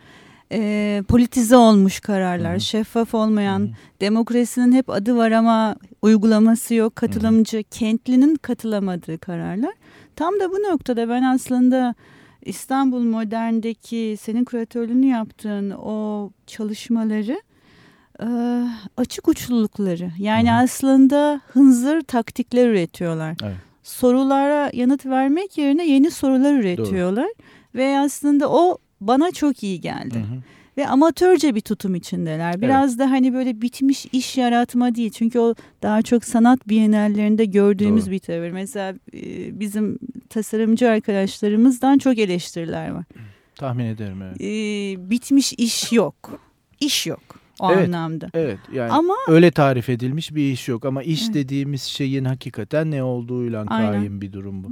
E, politize olmuş kararlar, Hı. şeffaf olmayan, Hı. demokrasinin hep adı var ama uygulaması yok, katılımcı, Hı. kentlinin katılamadığı kararlar. Tam da bu noktada ben aslında İstanbul Modern'deki senin küratörlüğünü yaptığın o çalışmaları açık uçlulukları yani Hı. aslında hınzır taktikler üretiyorlar. Evet. Sorulara yanıt vermek yerine yeni sorular üretiyorlar Doğru. ve aslında o bana çok iyi geldi. Hı hı. Ve amatörce bir tutum içindeler. Biraz evet. da hani böyle bitmiş iş yaratma değil. Çünkü o daha çok sanat bienallerinde gördüğümüz Doğru. bir tavır. Mesela bizim tasarımcı arkadaşlarımızdan çok eleştiriler var. Tahmin ederim evet. Ee, bitmiş iş yok. İş yok o evet, anlamda. Evet yani ama, öyle tarif edilmiş bir iş yok ama iş evet. dediğimiz şeyin hakikaten ne olduğuyla kaim bir durum bu.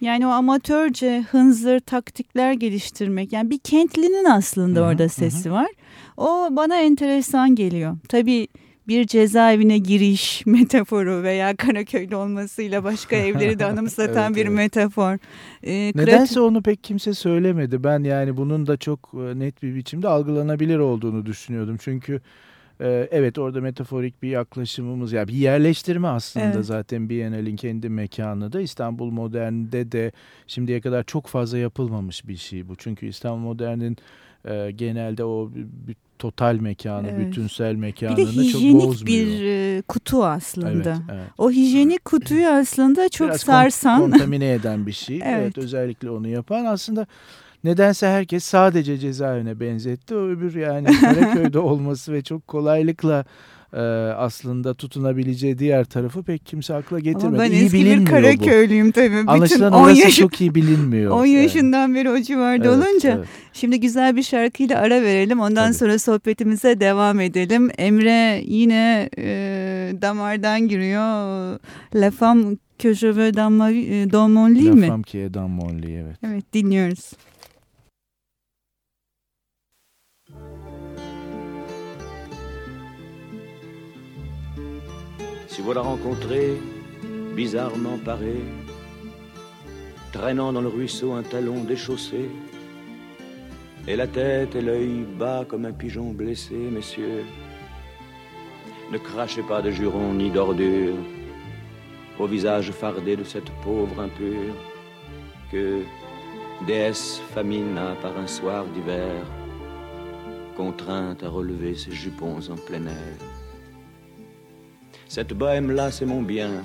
Yani o amatörce hınzır taktikler geliştirmek yani bir kentlinin aslında Hı -hı, orada sesi hı. var. O bana enteresan geliyor. Tabii bir cezaevine giriş metaforu veya Karaköy'de olmasıyla başka evleri de anımsatan evet, bir evet. metafor. Ee, Nedense onu pek kimse söylemedi. Ben yani bunun da çok e, net bir biçimde algılanabilir olduğunu düşünüyordum. Çünkü e, evet orada metaforik bir yaklaşımımız yani bir yerleştirme aslında evet. zaten Biennale'in kendi mekanı da İstanbul Modern'de de şimdiye kadar çok fazla yapılmamış bir şey bu. Çünkü İstanbul Modern'in e, genelde o total mekanı, evet. bütünsel mekanını. Bir de hijyenik bir e, kutu aslında. Evet, evet. O hijyenik kutuyu aslında çok Biraz sarsan. kontamine eden bir şey. evet. evet özellikle onu yapan aslında nedense herkes sadece cezaevine benzetti. O öbür yani Karaköy'de olması ve çok kolaylıkla e, aslında tutunabileceği diğer tarafı pek kimse akla getirmedi. Ama ben iyi eski bir Karaköylüyüm bu. tabii. Anlaşılan Bütün orası yaş... çok iyi bilinmiyor. 10 yaşından yani. beri o civarda evet, olunca. Evet. Şimdi güzel bir şarkıyla ara verelim. Ondan tabii. sonra sohbetimize devam edelim. Emre yine e, damardan giriyor. La femme que je veux dans, ma vie, dans mon lit mi? La femme qui est dans mon lit evet. Evet dinliyoruz. Si vous la rencontrez, bizarrement paré, traînant dans le ruisseau un talon déchaussé, et la tête et l'œil bas comme un pigeon blessé, messieurs, ne crachez pas de jurons ni d'ordures au visage fardé de cette pauvre impure que déesse famina par un soir d'hiver, contrainte à relever ses jupons en plein air. Cette bohème-là, c'est mon bien,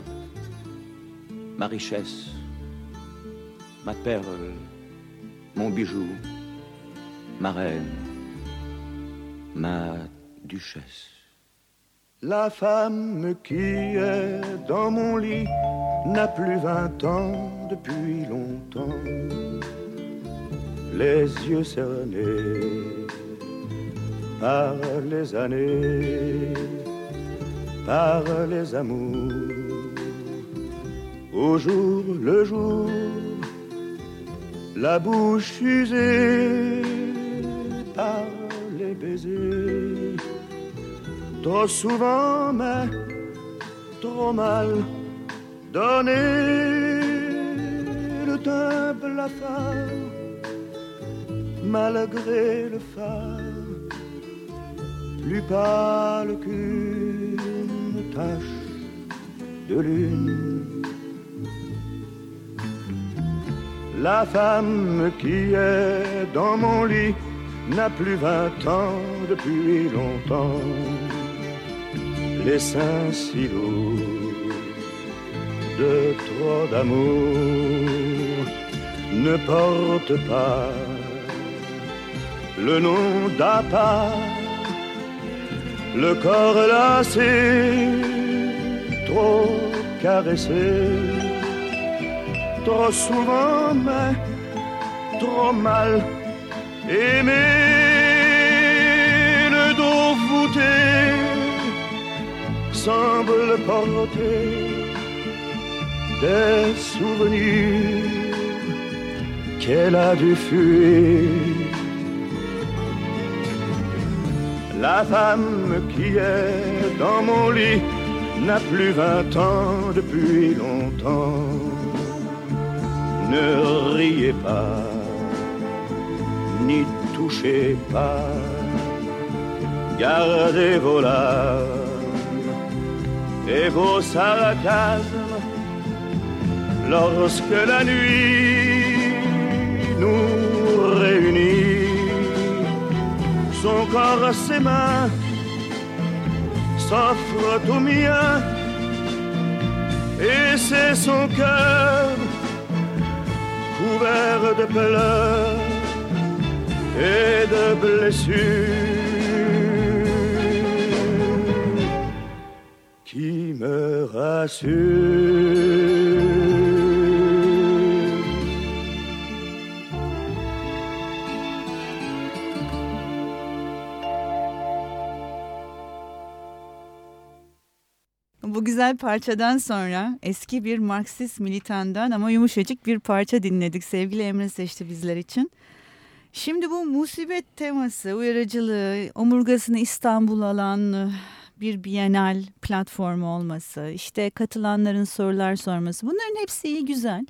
ma richesse, ma perle, mon bijou, ma reine, ma duchesse. La femme qui est dans mon lit n'a plus vingt ans depuis longtemps. Les yeux cernés par les années par les amours. Au jour le jour, la bouche usée par les baisers. Trop souvent, mais trop mal donné le teint blafard, malgré le phare, plus pâle de lune. La femme qui est dans mon lit n'a plus vingt ans depuis longtemps. Les seins si lourds de trop d'amour ne portent pas le nom d'appart, le corps lassé, trop caressé, trop souvent, mais trop mal aimé, le dos voûté semble porter des souvenirs qu'elle a dû fuir. La femme qui est dans mon lit n'a plus vingt ans depuis longtemps. Ne riez pas, ni touchez pas, gardez vos larmes et vos sarcasmes lorsque la nuit nous son corps, ses mains s'offrent au mien et c'est son cœur couvert de pleurs et de blessures qui me rassure. Güzel parçadan sonra eski bir Marksist militandan ama yumuşacık bir parça dinledik. Sevgili Emre seçti bizler için. Şimdi bu musibet teması, uyarıcılığı, omurgasını İstanbul alan bir bienal platformu olması, işte katılanların sorular sorması bunların hepsi iyi güzel.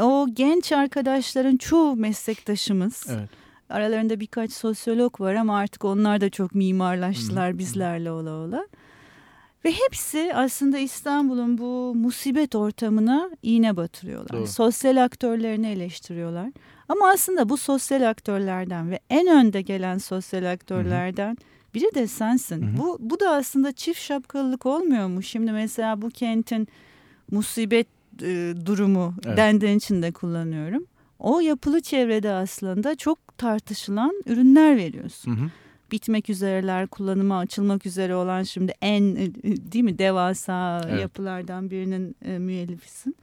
O genç arkadaşların çoğu meslektaşımız. Evet. Aralarında birkaç sosyolog var ama artık onlar da çok mimarlaştılar bizlerle ola ola. Ve hepsi aslında İstanbul'un bu musibet ortamına iğne batırıyorlar. Doğru. Sosyal aktörlerini eleştiriyorlar. Ama aslında bu sosyal aktörlerden ve en önde gelen sosyal aktörlerden Hı-hı. biri de sensin. Hı-hı. Bu, bu da aslında çift şapkalılık olmuyor mu? Şimdi mesela bu kentin musibet e, durumu evet. dendiğin için de kullanıyorum. O yapılı çevrede aslında çok tartışılan ürünler veriyorsun. Hı hı bitmek üzereler, kullanıma açılmak üzere olan şimdi en değil mi devasa evet. yapılardan birinin e, müellifisin.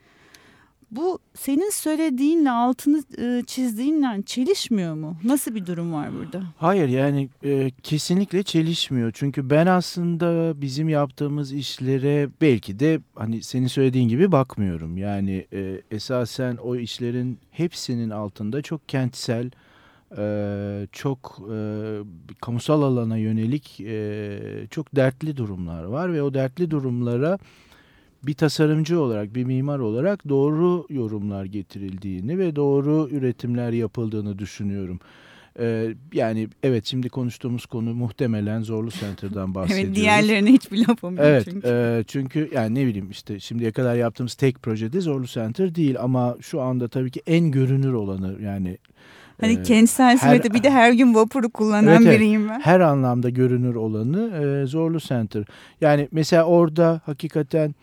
Bu senin söylediğinle altını e, çizdiğinle çelişmiyor mu? Nasıl bir durum var burada? Hayır yani e, kesinlikle çelişmiyor. Çünkü ben aslında bizim yaptığımız işlere belki de hani senin söylediğin gibi bakmıyorum. Yani e, esasen o işlerin hepsinin altında çok kentsel, e, çok e, kamusal alana yönelik e, çok dertli durumlar var ve o dertli durumlara bir tasarımcı olarak, bir mimar olarak doğru yorumlar getirildiğini ve doğru üretimler yapıldığını düşünüyorum. Ee, yani evet şimdi konuştuğumuz konu muhtemelen Zorlu Center'dan bahsediyoruz. evet diğerlerine hiçbir lafım yok evet, çünkü. E, çünkü yani ne bileyim işte şimdiye kadar yaptığımız tek projede Zorlu Center değil ama şu anda tabii ki en görünür olanı yani Hani ee, kentsel hizmeti bir de her gün vapuru kullanan evet, biriyim ben. Her anlamda görünür olanı e, Zorlu Center. Yani mesela orada hakikaten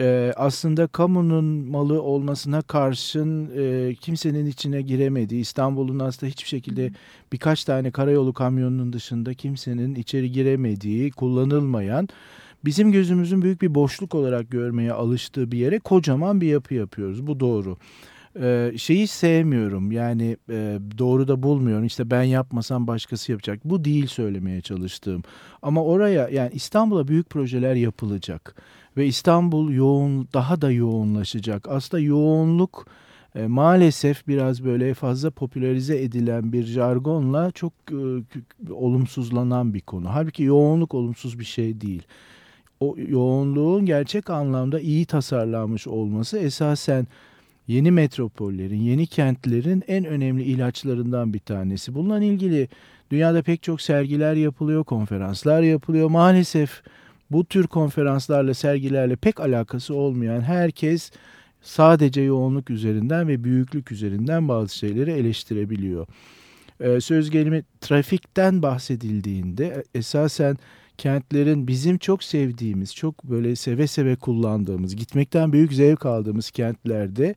e, aslında kamunun malı olmasına karşın e, kimsenin içine giremediği İstanbul'un aslında hiçbir şekilde birkaç tane karayolu kamyonunun dışında kimsenin içeri giremediği, kullanılmayan bizim gözümüzün büyük bir boşluk olarak görmeye alıştığı bir yere kocaman bir yapı yapıyoruz. Bu doğru e, şeyi sevmiyorum. Yani e, doğru da bulmuyorum. İşte ben yapmasam başkası yapacak. Bu değil söylemeye çalıştığım. Ama oraya yani İstanbul'a büyük projeler yapılacak. Ve İstanbul yoğun daha da yoğunlaşacak. Aslında yoğunluk e, maalesef biraz böyle fazla popülerize edilen bir jargonla çok e, olumsuzlanan bir konu. Halbuki yoğunluk olumsuz bir şey değil. O yoğunluğun gerçek anlamda iyi tasarlanmış olması esasen yeni metropollerin, yeni kentlerin en önemli ilaçlarından bir tanesi. Bununla ilgili dünyada pek çok sergiler yapılıyor, konferanslar yapılıyor. Maalesef bu tür konferanslarla, sergilerle pek alakası olmayan herkes sadece yoğunluk üzerinden ve büyüklük üzerinden bazı şeyleri eleştirebiliyor. Ee, söz gelimi trafikten bahsedildiğinde e, esasen kentlerin bizim çok sevdiğimiz, çok böyle seve seve kullandığımız, gitmekten büyük zevk aldığımız kentlerde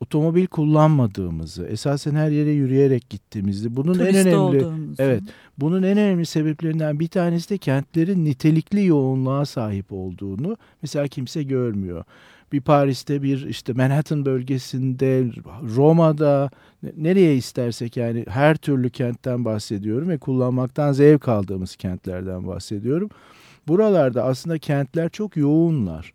otomobil kullanmadığımızı, esasen her yere yürüyerek gittiğimizi, bunun Turist en önemli olduğumuzu. evet, bunun en önemli sebeplerinden bir tanesi de kentlerin nitelikli yoğunluğa sahip olduğunu mesela kimse görmüyor. Bir Paris'te bir işte Manhattan bölgesinde, Roma'da nereye istersek yani her türlü kentten bahsediyorum ve kullanmaktan zevk aldığımız kentlerden bahsediyorum. Buralarda aslında kentler çok yoğunlar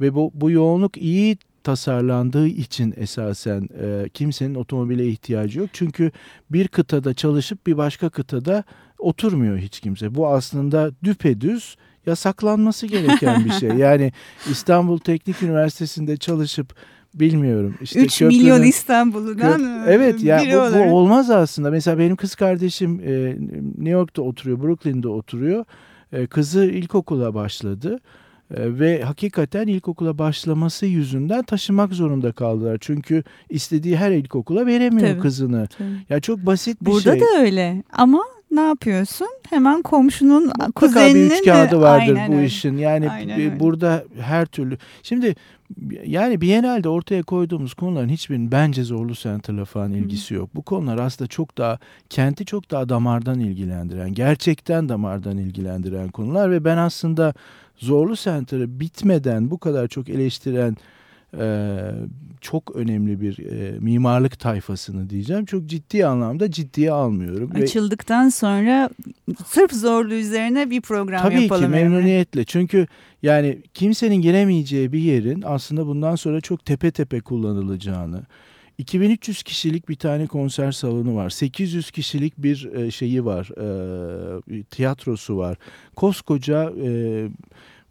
ve bu, bu yoğunluk iyi tasarlandığı için esasen e, kimsenin otomobile ihtiyacı yok. Çünkü bir kıtada çalışıp bir başka kıtada oturmuyor hiç kimse. Bu aslında düpedüz yasaklanması gereken bir şey. Yani İstanbul Teknik Üniversitesi'nde çalışıp bilmiyorum. Işte 3 köprünün- milyon İstanbul'dan Kö- Evet ya biri bu, bu olmaz aslında. Mesela benim kız kardeşim e, New York'ta oturuyor, Brooklyn'de oturuyor. E, kızı ilkokula başladı. E, ve hakikaten ilkokula başlaması yüzünden taşımak zorunda kaldılar. Çünkü istediği her ilkokula veremiyor Tabii, kızını. tabii. Ya çok basit bir Burada şey. da öyle ama ne yapıyorsun? Hemen komşunun Mutlaka kuzeninin bir üç kağıdı vardır Aynen bu öyle. işin. Yani Aynen öyle. burada her türlü. Şimdi yani Biennale'de ortaya koyduğumuz konuların hiçbirinin bence Zorlu Center'la falan ilgisi yok. Bu konular aslında çok daha kenti çok daha damardan ilgilendiren, gerçekten damardan ilgilendiren konular ve ben aslında Zorlu Center'ı bitmeden bu kadar çok eleştiren e, çok önemli bir e, mimarlık tayfasını diyeceğim. Çok ciddi anlamda ciddiye almıyorum. Ve- Açıldıktan sonra sırf zorlu üzerine bir program Tabii yapalım. ki Emre. memnuniyetle. Çünkü yani kimsenin giremeyeceği bir yerin aslında bundan sonra çok tepe tepe kullanılacağını. 2300 kişilik bir tane konser salonu var. 800 kişilik bir e, şeyi var. e, tiyatrosu var. Koskoca e,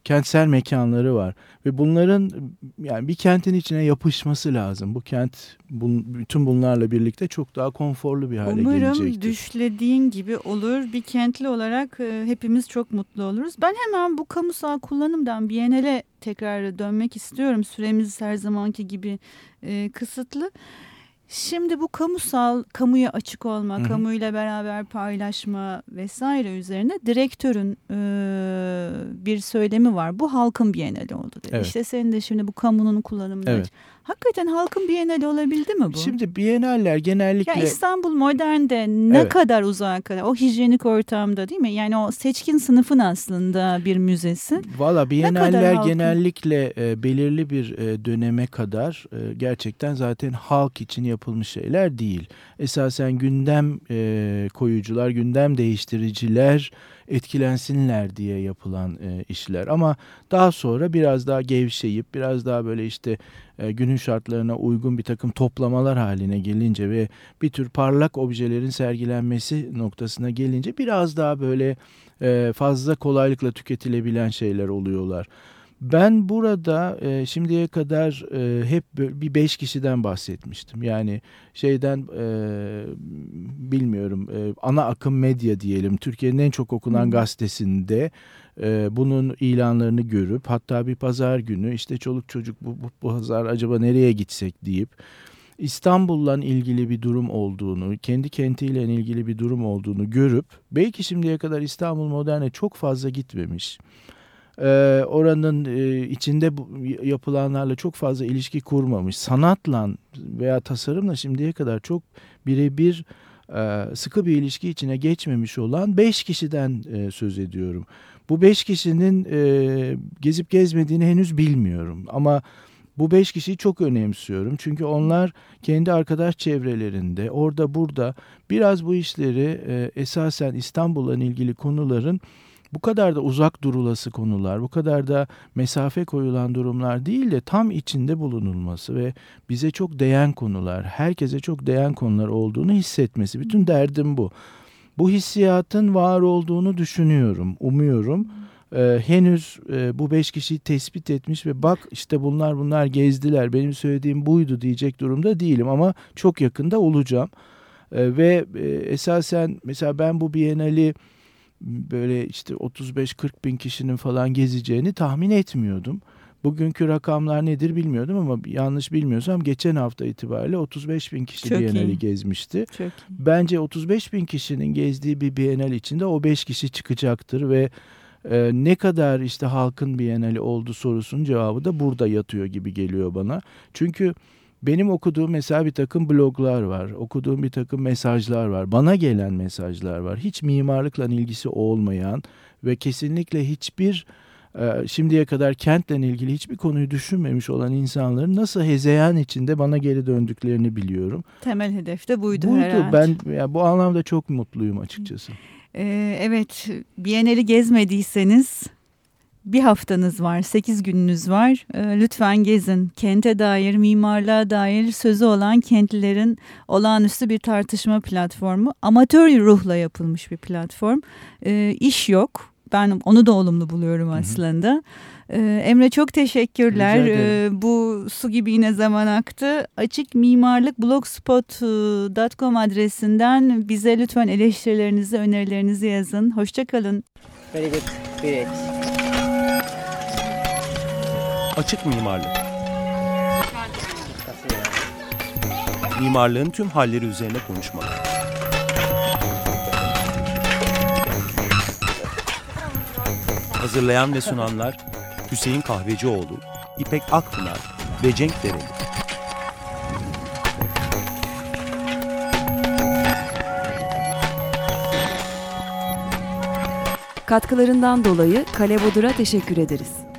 kentsel mekanları var ve bunların yani bir kentin içine yapışması lazım. Bu kent bun, bütün bunlarla birlikte çok daha konforlu bir hale Umarım gelecektir. düşlediğin gibi olur. Bir kentli olarak e, hepimiz çok mutlu oluruz. Ben hemen bu kamusal kullanımdan Biennale tekrar dönmek istiyorum. Süremiz her zamanki gibi e, kısıtlı. Şimdi bu kamusal, kamuya açık olma, Hı hı. kamuyla beraber paylaşma vesaire üzerine direktörün e, bir söylemi var. Bu halkın bienali oldu dedi. Evet. İşte senin de şimdi bu kamunun kullanımında. Evet. Hakikaten halkın bienali olabildi mi bu? Şimdi Biennaller genellikle Ya İstanbul Modern'de ne Evet. kadar uzağa kadar o hijyenik ortamda değil mi? Yani o seçkin sınıfın aslında bir müzesi. Valla halkın- genellikle e, belirli bir e, döneme kadar e, gerçekten zaten halk için yapılmış şeyler değil. Esasen gündem e, koyucular, gündem değiştiriciler etkilensinler diye yapılan e, işler. Ama daha sonra biraz daha gevşeyip biraz daha böyle işte e, günün şartlarına uygun bir takım toplamalar haline gelince ve bir tür parlak objelerin sergilenmesi noktasına gelince biraz daha böyle e, fazla kolaylıkla tüketilebilen şeyler oluyorlar. Ben burada e, şimdiye kadar e, hep bir beş kişiden bahsetmiştim. Yani şeyden e, bilmiyorum e, ana akım medya diyelim Türkiye'nin en çok okunan Hı. gazetesinde e, bunun ilanlarını görüp hatta bir pazar günü işte çoluk çocuk bu, bu, bu pazar acaba nereye gitsek deyip İstanbul'la ilgili bir durum olduğunu, kendi kentiyle ilgili bir durum olduğunu görüp belki şimdiye kadar İstanbul Modern'e çok fazla gitmemiş. Ee, oranın e, içinde yapılanlarla çok fazla ilişki kurmamış. Sanatla veya tasarımla şimdiye kadar çok birebir e, sıkı bir ilişki içine geçmemiş olan beş kişiden e, söz ediyorum. Bu beş kişinin gezip gezmediğini henüz bilmiyorum ama bu beş kişiyi çok önemsiyorum. Çünkü onlar kendi arkadaş çevrelerinde orada burada biraz bu işleri esasen İstanbul'la ilgili konuların bu kadar da uzak durulası konular, bu kadar da mesafe koyulan durumlar değil de tam içinde bulunulması ve bize çok değen konular, herkese çok değen konular olduğunu hissetmesi. Bütün derdim bu. Bu hissiyatın var olduğunu düşünüyorum, umuyorum. Ee, henüz e, bu beş kişiyi tespit etmiş ve bak işte bunlar bunlar gezdiler, benim söylediğim buydu diyecek durumda değilim ama çok yakında olacağım. Ee, ve e, esasen mesela ben bu Biennale'i böyle işte 35-40 bin kişinin falan gezeceğini tahmin etmiyordum. Bugünkü rakamlar nedir bilmiyordum ama yanlış bilmiyorsam geçen hafta itibariyle 35 bin kişi Çok Biennale'i iyi. gezmişti. Çok iyi. Bence 35 bin kişinin gezdiği bir Biennale içinde o 5 kişi çıkacaktır ve e, ne kadar işte halkın Biennale oldu sorusunun cevabı da burada yatıyor gibi geliyor bana. Çünkü benim okuduğum mesela bir takım bloglar var, okuduğum bir takım mesajlar var, bana gelen mesajlar var. Hiç mimarlıkla ilgisi olmayan ve kesinlikle hiçbir e, şimdiye kadar kentle ilgili hiçbir konuyu düşünmemiş olan insanların nasıl hezeyan içinde bana geri döndüklerini biliyorum. Temel hedef de buydu, Buydu. herhalde. Ben ya bu anlamda çok mutluyum açıkçası. Ee, evet, Biennale'i gezmediyseniz bir haftanız var, sekiz gününüz var. Ee, lütfen gezin. Kente dair, mimarlığa dair sözü olan kentlilerin olağanüstü bir tartışma platformu. Amatör ruhla yapılmış bir platform. Ee, iş yok. Ben onu da olumlu buluyorum aslında. Ee, Emre çok teşekkürler. Bu su gibi yine zaman aktı. Açık Mimarlık blogspot.com adresinden bize lütfen eleştirilerinizi, önerilerinizi yazın. Hoşçakalın. Very good. Great. Açık mimarlık. Mimarlığın tüm halleri üzerine konuşmalar. Hazırlayan ve sunanlar Hüseyin Kahvecioğlu, İpek Akpınar ve Cenk Dereli. Katkılarından dolayı Kale Bodur'a teşekkür ederiz.